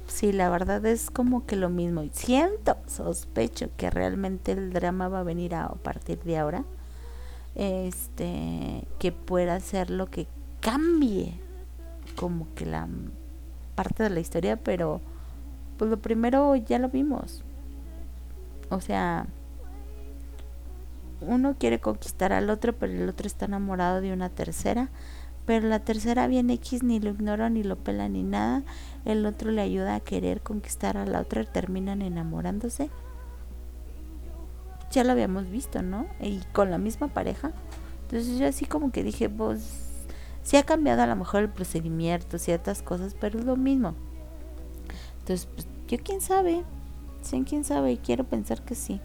Sí, la verdad es como que lo mismo. Y siento, sospecho que realmente el drama va a venir a, partir de ahora. Este, que pueda ser lo que cambie como que la parte de la historia, pero pues lo primero ya lo vimos. O sea, uno quiere conquistar al otro, pero el otro está enamorado de una tercera. Pero la tercera viene X, ni lo ignora, ni lo pela, ni nada. El otro le ayuda a querer conquistar a la otra y terminan enamorándose. Ya lo habíamos visto, ¿no? Y con la misma pareja. Entonces yo así como que dije, pues, sí ha cambiado a lo mejor el procedimiento, ciertas cosas, pero es lo mismo. Entonces, pues, yo quién sabe. Sí, quién sabe. Y quiero pensar que sí.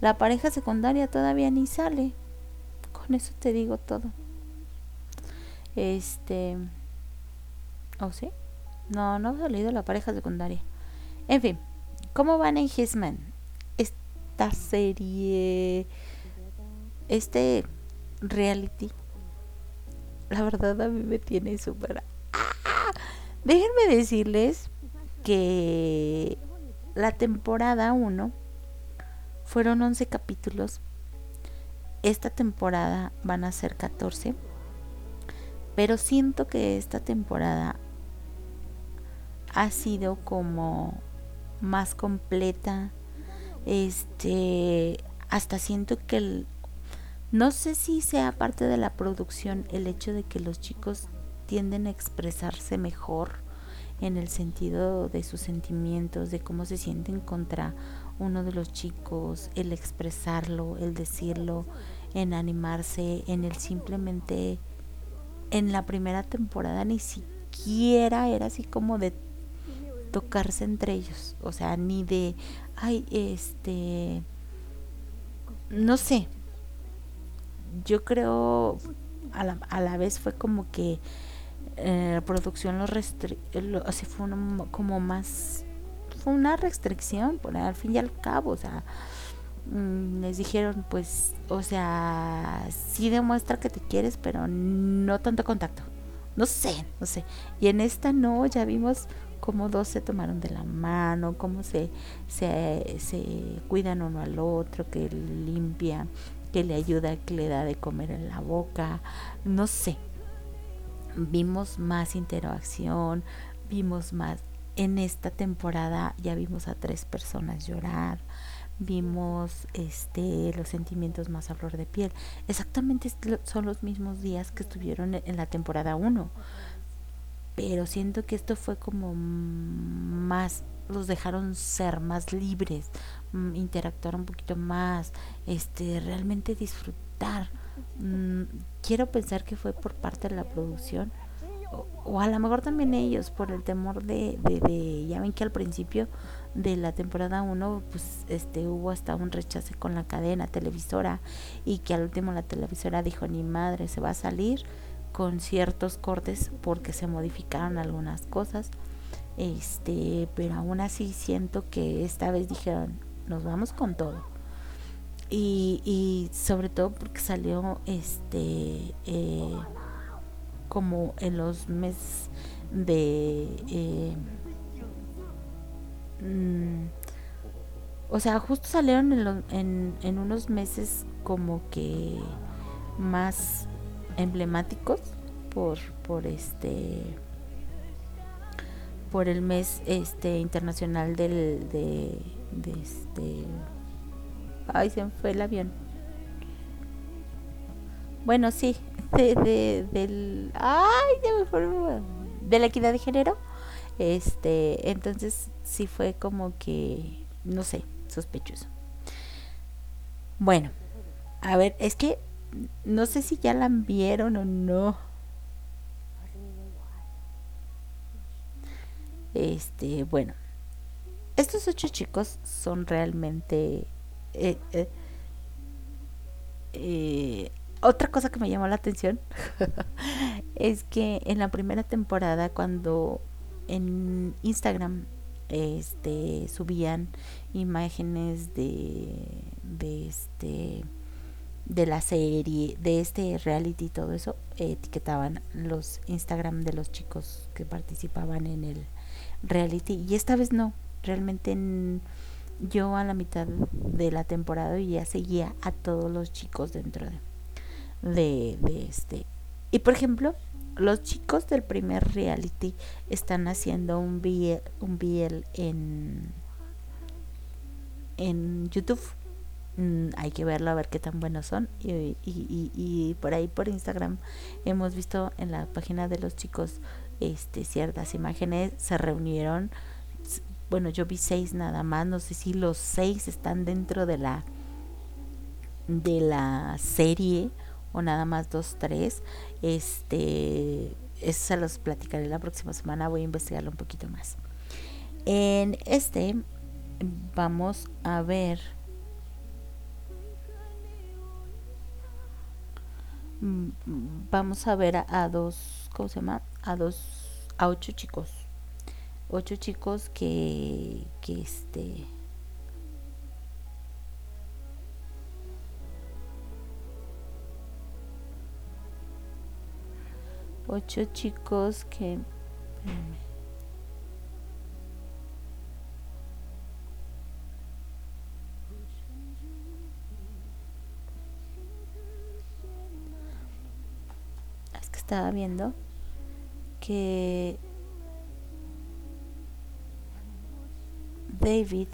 La pareja secundaria todavía ni sale. Con eso te digo todo. Este. ¿Oh, sí? No, no ha salido la pareja secundaria. En fin, ¿cómo van en Hitman? Esta serie. Este reality. La verdad a mí me tiene súper. Déjenme decirles que la temporada 1 fueron 11 capítulos. Esta temporada van a ser 14. Pero siento que esta temporada ha sido como más completa. Este, hasta siento que el, no sé si sea parte de la producción el hecho de que los chicos tienden a expresarse mejor en el sentido de sus sentimientos, de cómo se sienten contra uno de los chicos, el expresarlo, el decirlo, en animarse, en el simplemente en la primera temporada ni siquiera era así como de tocarse entre ellos, o sea, ni de ay, este no sé. Yo creo a la, a la vez fue como que eh, la producción lo, lo así fue como más fue una restricción, por al fin y al cabo, o sea, mm, les dijeron, pues, o sea, sí demuestra que te quieres, pero no tanto contacto. No sé, no sé. Y en esta no, ya vimos cómo dos se tomaron de la mano, cómo se, se, se cuidan uno al otro, que limpia, que le ayuda, que le da de comer en la boca, no sé. Vimos más interacción, vimos más en esta temporada ya vimos a tres personas llorar, vimos este los sentimientos más a flor de piel. Exactamente son los mismos días que estuvieron en la temporada 1. Pero siento que esto fue como más los dejaron ser más libres, mm, interactuar un poquito más, este realmente disfrutar. Mm, quiero pensar que fue por parte de la producción o, a lo mejor también ellos por el temor de, de, ya ven que al principio de la temporada 1 pues este hubo hasta un rechace con la cadena televisora y que al último la televisora dijo ni madre se va a salir con ciertos cortes porque se modificaron algunas cosas. Este pero aún así siento que esta vez dijeron nos vamos con todo y, y sobre todo porque salió este eh, como en los meses de... Eh, mm, o sea, justo salieron en, en, unos meses como que más emblemáticos por, por este por el mes este internacional del de, de este ay se me fue el avión bueno sí de, de del ay fue de la equidad de género este entonces sí fue como que no sé sospechoso. Bueno a ver es que no sé si ya la vieron o no. Este, bueno, estos ocho chicos son realmente... Eh, eh, eh, otra cosa que me llamó la atención *laughs* es que en la primera temporada cuando en Instagram este subían imágenes de de este de la serie de este reality y todo eso etiquetaban los Instagram de los chicos que participaban en el reality. Y esta vez no realmente yo a la mitad de la temporada ya seguía a todos los chicos dentro de, de, este y por ejemplo los chicos del primer reality están haciendo un BL, un BL en en YouTube. Mm, hay que verlo a ver qué tan buenos son. Y, y, y, y, por ahí por Instagram hemos visto en la página de los chicos este, ciertas imágenes, se reunieron, bueno, yo vi seis nada más, no sé si los seis están dentro de la de la serie o nada más dos, tres, este, eso se los platicaré la próxima semana, voy a investigarlo un poquito más. En este vamos a ver mm, vamos a ver a dos, ¿cómo se llama? a dos, a ocho chicos, ocho chicos que, que este, ocho chicos que es que estaba viendo que David,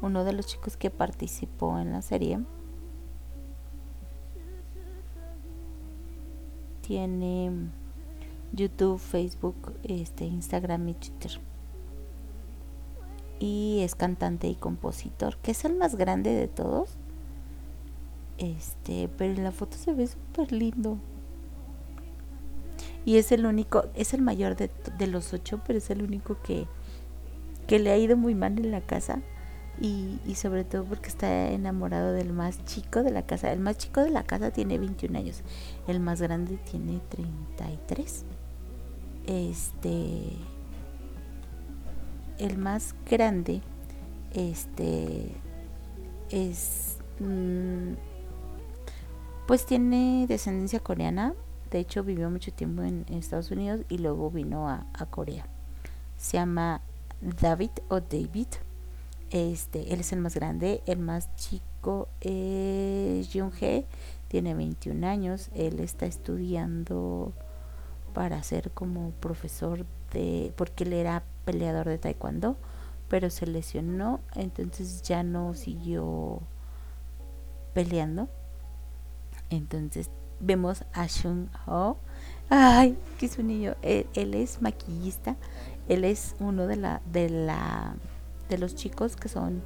uno de los chicos que participó en la serie, tiene YouTube, Facebook, este, Instagram y Twitter. Y es cantante y compositor, que es el más grande de todos. Este, pero en la foto se ve súper lindo y es el único, es el mayor de, de los ocho, pero es el único que, que le ha ido muy mal en la casa y, sobre todo porque está enamorado del más chico de la casa. El más chico de la casa tiene 21 años, el más grande tiene 33. Este, el más grande, este, es, mm, pues tiene descendencia coreana, de hecho, vivió mucho tiempo en, Estados Unidos y luego vino a, Corea. Se llama David o David. Este, él es el más grande, el más chico es Jung-Hee, tiene 21 años, él está estudiando para ser como profesor de, porque él era peleador de taekwondo, pero se lesionó, entonces ya no siguió peleando. Entonces vemos a Shun Ho. Ay, que es niño. Él, es maquillista. Él es uno de la, de la, de los chicos que son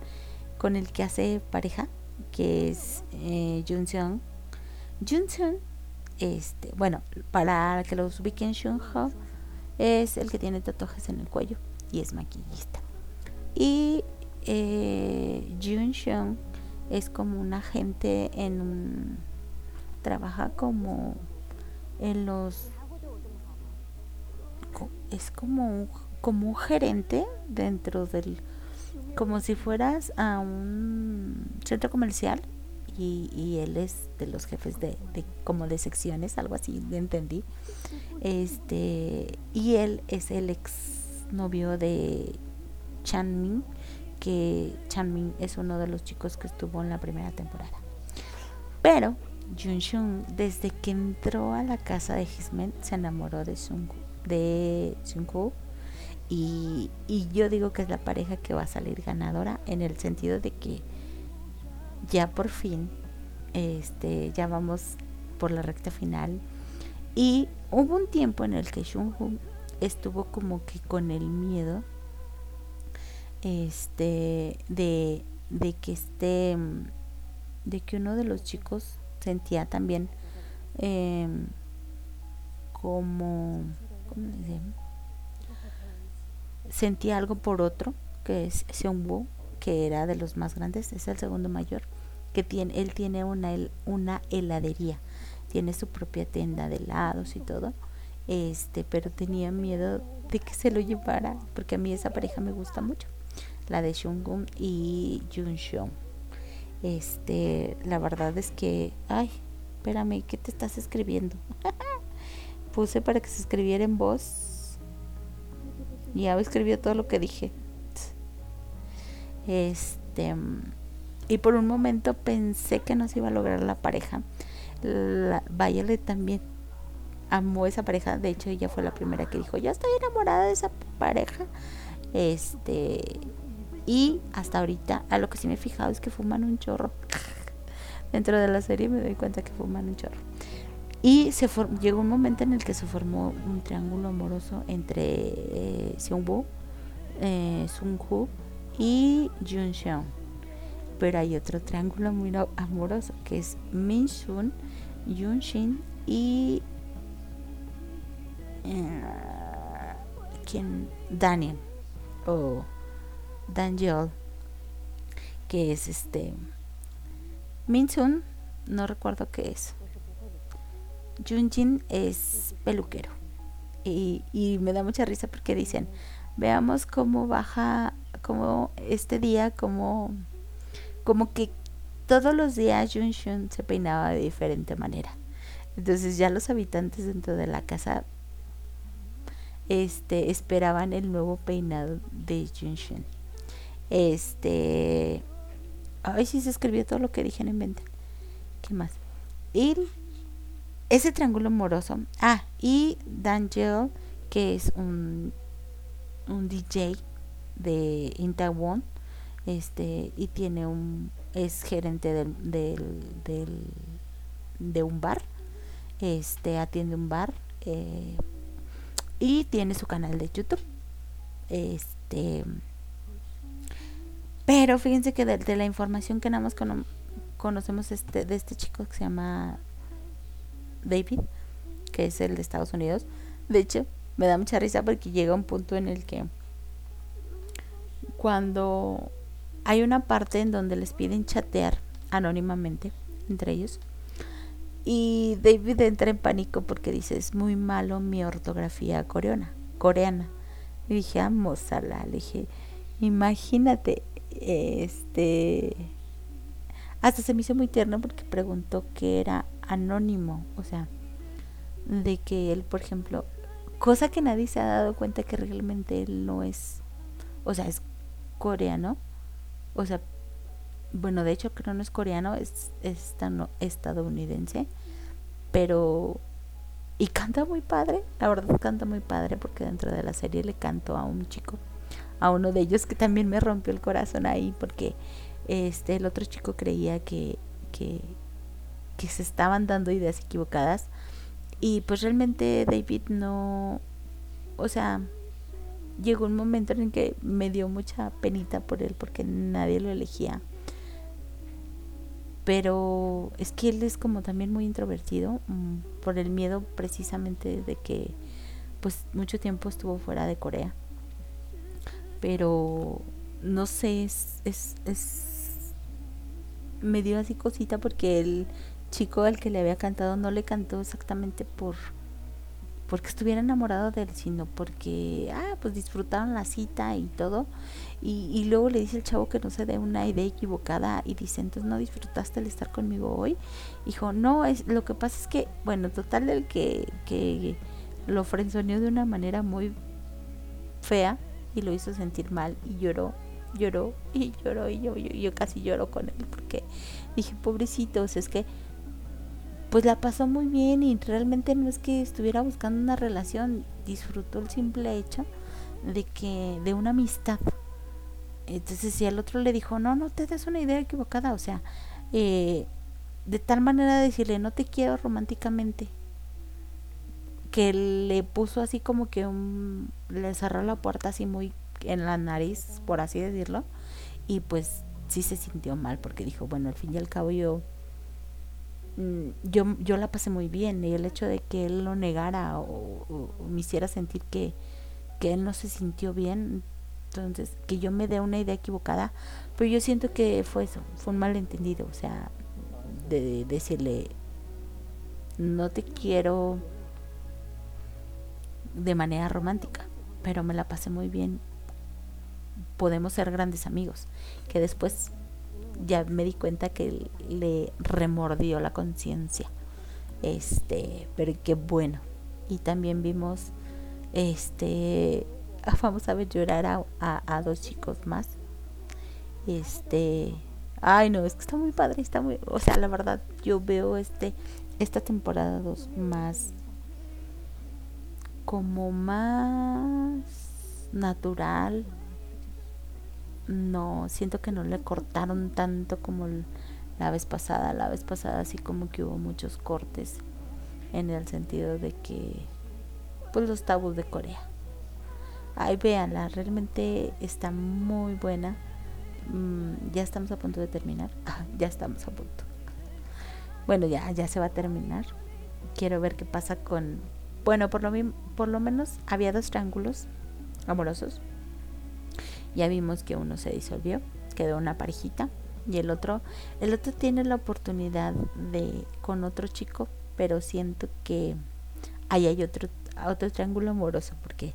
con el que hace pareja, que es eh, Jun Seong. Jun Seong, este, bueno, para que los ubiquen, Shun Ho es el que tiene tatuajes en el cuello y es maquillista. Y eh, Jun Seong es como un agente en un trabaja como en los es como un, como un gerente dentro del como si fueras a un centro comercial y, él es de los jefes de, como de secciones algo así entendí. Este y él es el ex novio de Chanmin que Chanmin es uno de los chicos que estuvo en la primera temporada. Pero Junshun, desde que entró a la casa de Hismen, se enamoró de Sung de Sunku y, y yo digo que es la pareja que va a salir ganadora en el sentido de que ya por fin este ya vamos por la recta final. Y hubo un tiempo en el que Shunhu estuvo como que con el miedo este de, de que esté de que uno de los chicos sentía también eh, como ¿cómo le dice? sentía algo por otro que es Seongwoo que era de los más grandes es el segundo mayor que tiene él tiene una una heladería tiene su propia tienda de helados y todo este pero tenía miedo de que se lo llevara porque a mí esa pareja me gusta mucho la de Shungun y Junshon este la verdad es que ay espérame qué te estás escribiendo *laughs* puse para que se escribiera en voz y ya escribió todo lo que dije este y por un momento pensé que no se iba a lograr la pareja la, Violet también amó esa pareja. De hecho, ella fue la primera que dijo, ya estoy enamorada de esa pareja. Este, y hasta ahorita, a lo que sí me he fijado es que fuman un chorro. *laughs* Dentro de la serie me doy cuenta que fuman un chorro. Y se llegó un momento en el que se formó un triángulo amoroso entre eh, Seungwoo, eh, Sungwoo y. Pero hay otro triángulo muy amoroso que es Min Sun, Shin y eh, ¿quién? Daniel o Daniel que es este Minsun no recuerdo qué es Junjin es peluquero y, y, me da mucha risa porque dicen veamos cómo baja como este día como como que todos los días Junjun se peinaba de diferente manera entonces ya los habitantes dentro de la casa este esperaban el nuevo peinado de Junshun. Este ay sí se escribió todo lo que dije en mente. ¿Qué más? Y ese triángulo moroso. Ah, y Daniel, que es un, un DJ de Intawon, este, y tiene un, es gerente del, del, del, de un bar, este, atiende un bar, eh, y tiene su canal de YouTube. Este, pero fíjense que de, la información que nada más conocemos este, de este chico que se llama David, que es el de Estados Unidos. De hecho, me da mucha risa porque llega un punto en el que cuando hay una parte en donde les piden chatear anónimamente entre ellos, y David entra en pánico porque dice, es muy malo mi ortografía coreana. coreana. Y dije, vamos a la, le dije, imagínate, este... Hasta se me hizo muy tierno porque preguntó que era anónimo, o sea, de que él, por ejemplo, cosa que nadie se ha dado cuenta que realmente él no es, o sea, es coreano, o sea, bueno, de hecho creo que no es coreano, es, estadounidense, pero... Y canta muy padre, la verdad canta muy padre porque dentro de la serie le canto a un chico, a uno de ellos que también me rompió el corazón ahí porque este el otro chico creía que, que, que se estaban dando ideas equivocadas. Y pues realmente David no, o sea, llegó un momento en que me dio mucha penita por él porque nadie lo elegía. Pero es que él es como también muy introvertido mm, por el miedo precisamente de que pues mucho tiempo estuvo fuera de Corea. Pero no sé es, es, es me dio así cosita porque el chico al que le había cantado no le cantó exactamente por porque estuviera enamorado de él, sino porque, ah, pues disfrutaron la cita y todo. Y, luego le dice el chavo que no se dé una idea equivocada y dice, entonces no disfrutaste el estar conmigo hoy. Dijo, no, es, lo que pasa es que, bueno, total el que, que lo frenzoneó de una manera muy fea y lo hizo sentir mal y lloró, lloró y lloró y yo, yo, yo casi lloro con él porque dije, pobrecitos, es que pues la pasó muy bien y realmente no es que estuviera buscando una relación, disfrutó el simple hecho de que de una amistad. Entonces si el otro le dijo, no, no te des una idea equivocada, o sea, eh, de tal manera de decirle, no te quiero románticamente, que le puso así como que un, le cerró la puerta así muy en la nariz, por así decirlo, y pues sí se sintió mal porque dijo, bueno, al fin y al cabo yo yo, yo la pasé muy bien y el hecho de que él lo negara o, me hiciera sentir que, que él no se sintió bien, entonces que yo me dé una idea equivocada, pero yo siento que fue eso, fue un malentendido, o sea, de decirle, no te quiero de manera romántica, pero me la pasé muy bien. Podemos ser grandes amigos, que después ya me di cuenta que le remordió la conciencia. Este, pero qué bueno. Y también vimos, este, *laughs* vamos a ver llorar a, a, dos chicos más. Este, Ay, no, es que está muy padre, está muy, o sea, la verdad, yo veo este esta temporada 2 más como más natural. No, siento que no le cortaron tanto como la vez pasada. La vez pasada así como que hubo muchos cortes en el sentido de que pues los tabús de Corea. Ay, véanla, realmente está muy buena. Mm, ya estamos a punto de terminar. *laughs* Ya estamos a punto. Bueno, ya, ya se va a terminar. Quiero ver qué pasa con... Bueno, por lo, por lo menos había dos triángulos amorosos. Ya vimos que uno se disolvió, quedó una parejita. Y el otro, el otro tiene la oportunidad de con otro chico, pero siento que ahí hay otro, otro triángulo amoroso, porque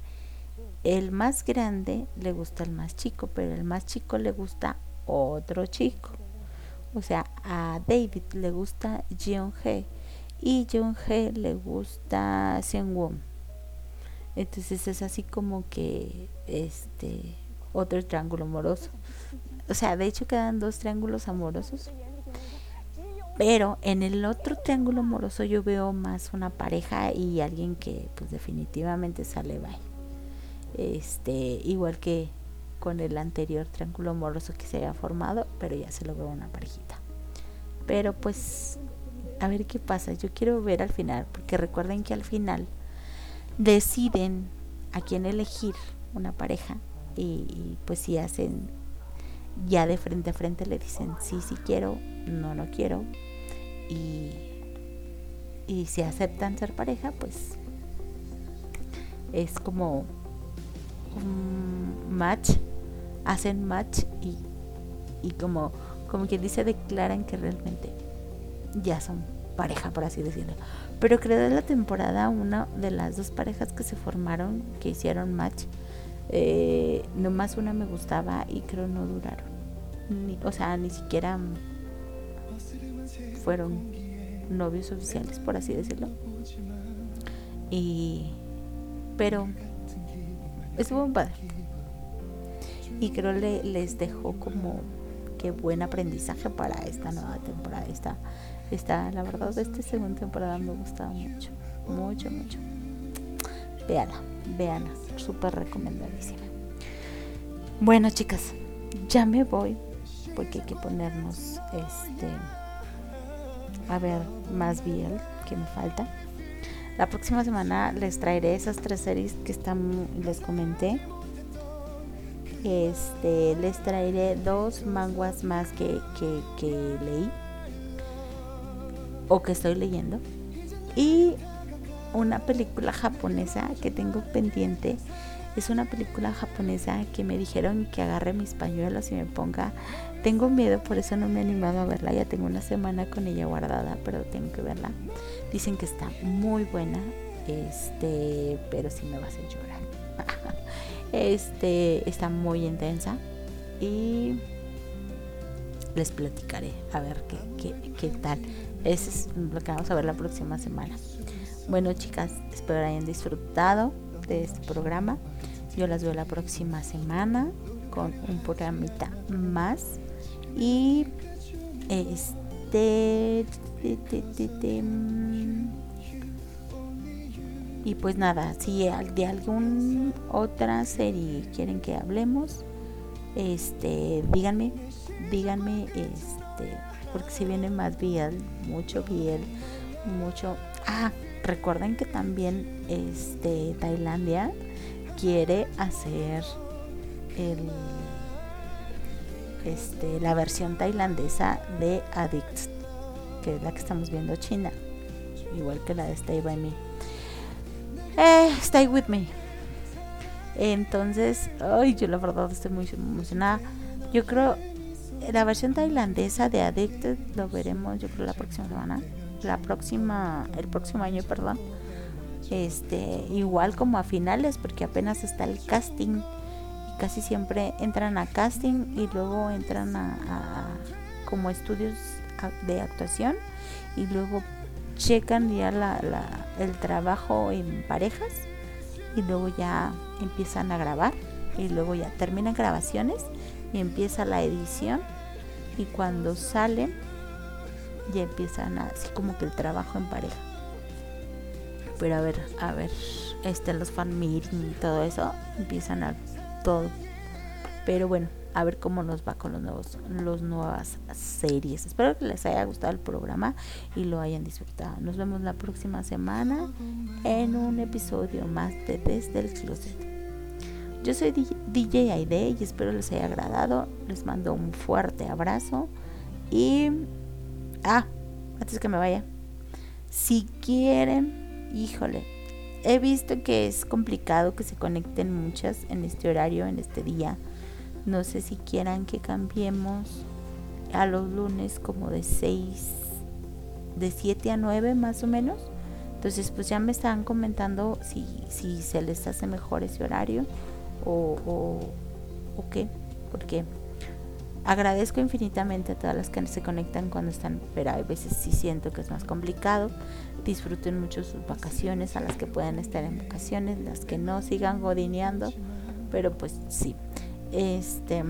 el más grande le gusta al más chico, pero el más chico le gusta otro chico. O sea, a David le gusta Jeon He y Jeon He le gusta Seung Won. Entonces es así como que este otro triángulo amoroso. O sea, de hecho quedan dos triángulos amorosos. Pero en el otro triángulo amoroso yo veo más una pareja y alguien que pues definitivamente sale bye este igual que con el anterior triángulo amoroso que se había formado pero ya se logró una parejita pero pues a ver qué pasa yo quiero ver al final porque recuerden que al final deciden a quién elegir una pareja y, pues si hacen ya de frente a frente le dicen sí sí quiero no no quiero y y si aceptan ser pareja pues es como match, hacen match y, y como, como quien dice, declaran que realmente ya son pareja, por así decirlo. Pero creo de la temporada una de las dos parejas que se formaron, que hicieron match, eh, nomás una me gustaba y creo no duraron. o sea, ni siquiera fueron novios oficiales, por así decirlo. Y pero estuvo un padre. Y creo le, les dejó como que buen aprendizaje para esta nueva temporada. Esta, esta, la verdad, esta segunda temporada me gustaba mucho, mucho, mucho. Véala, véanla, súper recomendadísima. Bueno, chicas, ya me voy porque hay que ponernos este a ver más bien que me falta. La próxima semana les traeré esas tres series que están, les comenté. Este, les traeré dos manguas más que, que, leí o que estoy leyendo. Y una película japonesa que tengo pendiente. Es una película japonesa que me dijeron que agarre mis pañuelos y me ponga. Tengo miedo, por eso no me he animado a verla. Ya tengo una semana con ella guardada, pero tengo que verla. Dicen que está muy buena, este, pero sí me va a llorar. *laughs* este, está muy intensa y les platicaré a ver qué, qué, tal. Eso es lo que vamos a ver la próxima semana. Bueno, chicas, espero hayan disfrutado de este programa. Yo las veo la próxima semana con un programita más. Y este te, te, mm. Y pues nada, si de alguna otra serie quieren que hablemos, este, díganme, díganme, este, porque si viene más Biel, mucho Biel, mucho. Ah, recuerden que también, este, Tailandia quiere hacer el, este, la versión tailandesa de Addict, que es la que estamos viendo China, igual que la de Stay by Me. Eh, stay with me. Entonces, ay, yo la verdad estoy muy emocionada. Yo creo la versión tailandesa de Addicted lo veremos, yo creo la próxima semana, la próxima, el próximo año, perdón. Este, igual como a finales, porque apenas está el casting y casi siempre entran a casting y luego entran a, como estudios de actuación y luego checan ya la- el trabajo en parejas y luego ya empiezan a grabar y luego ya terminan grabaciones y empieza la edición y cuando salen ya empiezan a- así como que el trabajo en pareja pero a ver a ver este los fan meeting y todo eso empiezan a todo pero bueno a ver cómo nos va con los nuevos los nuevas series espero que les haya gustado el programa y lo hayan disfrutado nos vemos la próxima semana en un episodio más de desde el closet yo soy DJ Aide y espero les haya agradado. Les mando un fuerte abrazo. Y. Ah, antes que me vaya. Si quieren, híjole. He visto que es complicado que se conecten muchas en este horario, en este día. No sé si quieran que cambiemos a los lunes como de 6, de 7 a 9 más o menos. Entonces, pues ya me están comentando si, si se les hace mejor ese horario o, o, o qué, agradezco infinitamente a todas las que se conectan cuando están, pero a veces sí siento que es más complicado. Disfruten mucho sus vacaciones, a las que puedan estar en vacaciones, las que no sigan godineando, pero pues sí. Este,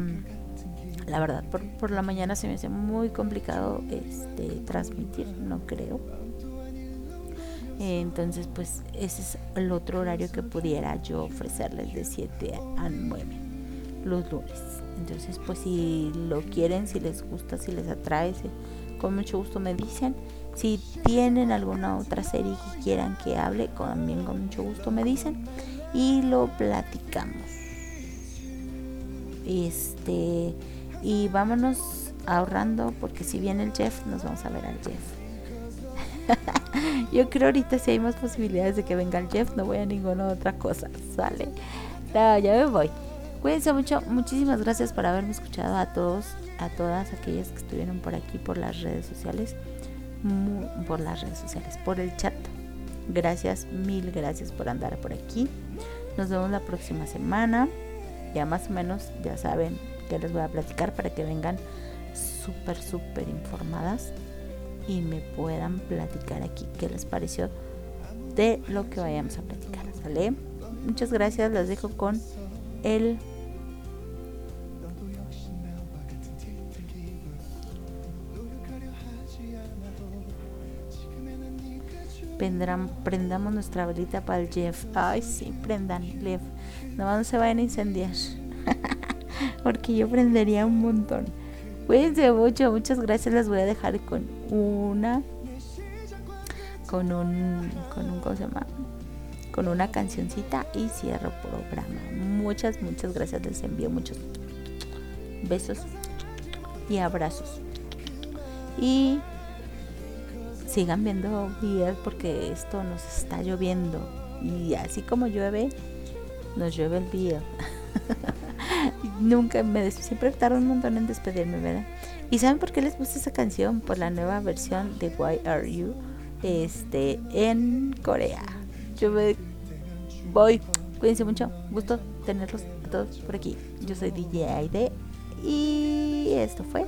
la verdad, por, por la mañana se me hace muy complicado este transmitir, no creo. Entonces, pues ese es el otro horario que pudiera yo ofrecerles de 7 a 9 los lunes. Entonces, pues si lo quieren, si les gusta, si les atrae, con mucho gusto me dicen. Si tienen alguna otra serie que quieran que hable, también con mucho gusto me dicen y lo platicamos. Este, y vámonos ahorrando porque si viene el Jeff, nos vamos a ver al Jeff. *laughs* Yo creo ahorita si hay más posibilidades de que venga el Jeff, no voy a ninguna otra cosa, ¿sale? Ya me voy. Cuídense mucho, muchísimas gracias por haberme escuchado a todos, a todas aquellas que estuvieron por aquí, por las redes sociales, por las redes sociales, por el chat. Gracias, mil gracias por andar por aquí. Nos vemos la próxima semana. Ya más o menos, ya saben que les voy a platicar para que vengan súper, súper informadas y me puedan platicar aquí qué les pareció de lo que vayamos a platicar. ¿Sale? Muchas gracias, los dejo con el Prendram- prendamos nuestra velita para el Jeff. Ay, sí, prendan, Jeff. No, no se vayan a incendiar. *laughs* Porque yo prendería un montón. Cuídense mucho, muchas gracias. Las voy a dejar con una. Con un. Con un. ¿Cómo se? Con una cancioncita y cierro programa. Muchas, muchas gracias. Les envío muchos besos y abrazos. Y sigan viendo videos porque esto nos está lloviendo. Y así como llueve, nos llueve el video. *laughs* Nunca me siempre tardo un montón en despedirme, ¿verdad? ¿Y saben por qué les puse esa canción? Por la nueva versión de Why Are You este en Corea. Yo me voy. Cuídense mucho. Gusto tenerlos a todos por aquí. Yo soy DJ Aide y esto fue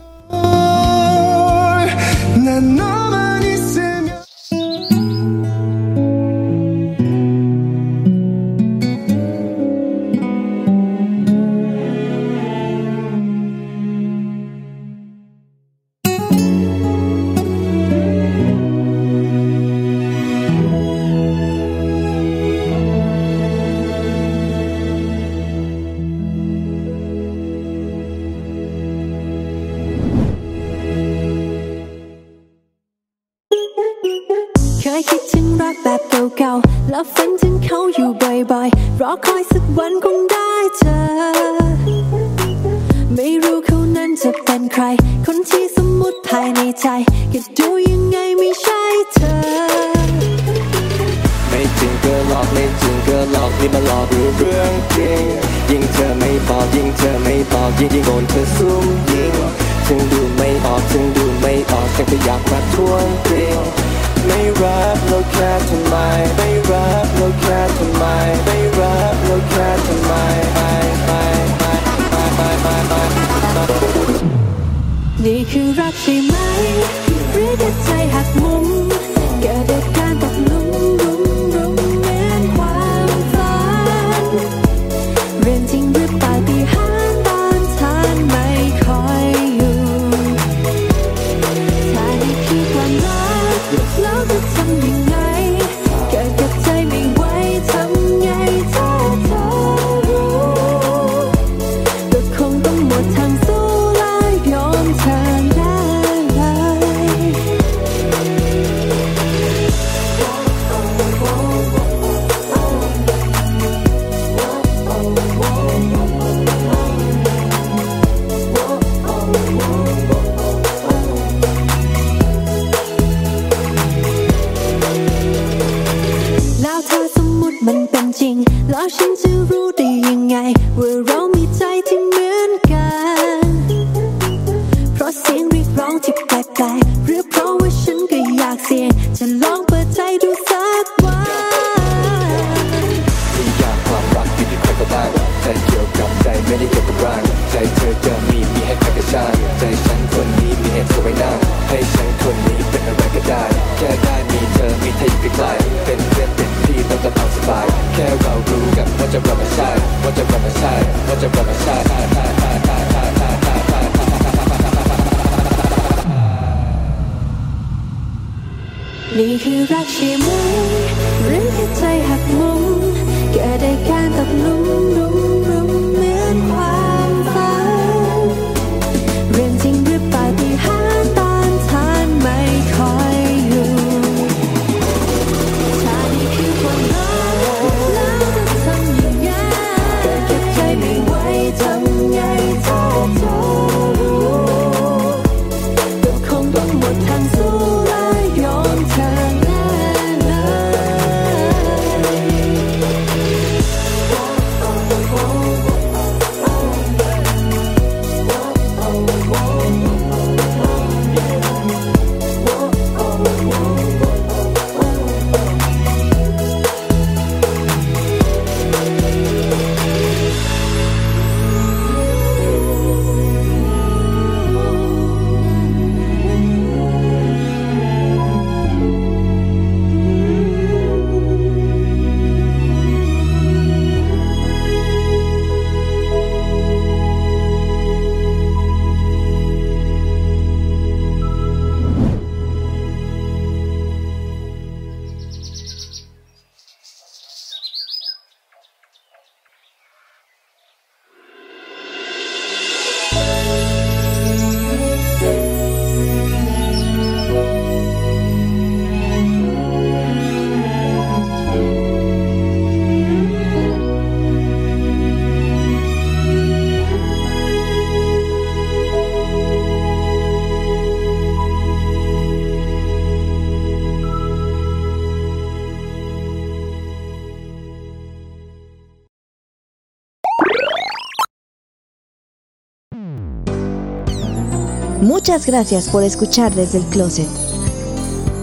Muchas gracias por escuchar desde el closet.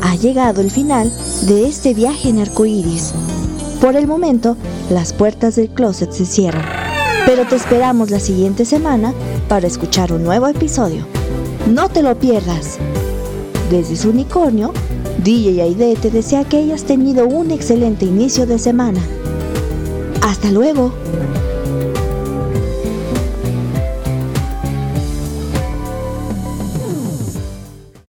Ha llegado el final de este viaje en arcoíris. Por el momento, las puertas del closet se cierran, pero te esperamos la siguiente semana para escuchar un nuevo episodio. No te lo pierdas. Desde su unicornio, DJ Aide te desea que hayas tenido un excelente inicio de semana. Hasta luego.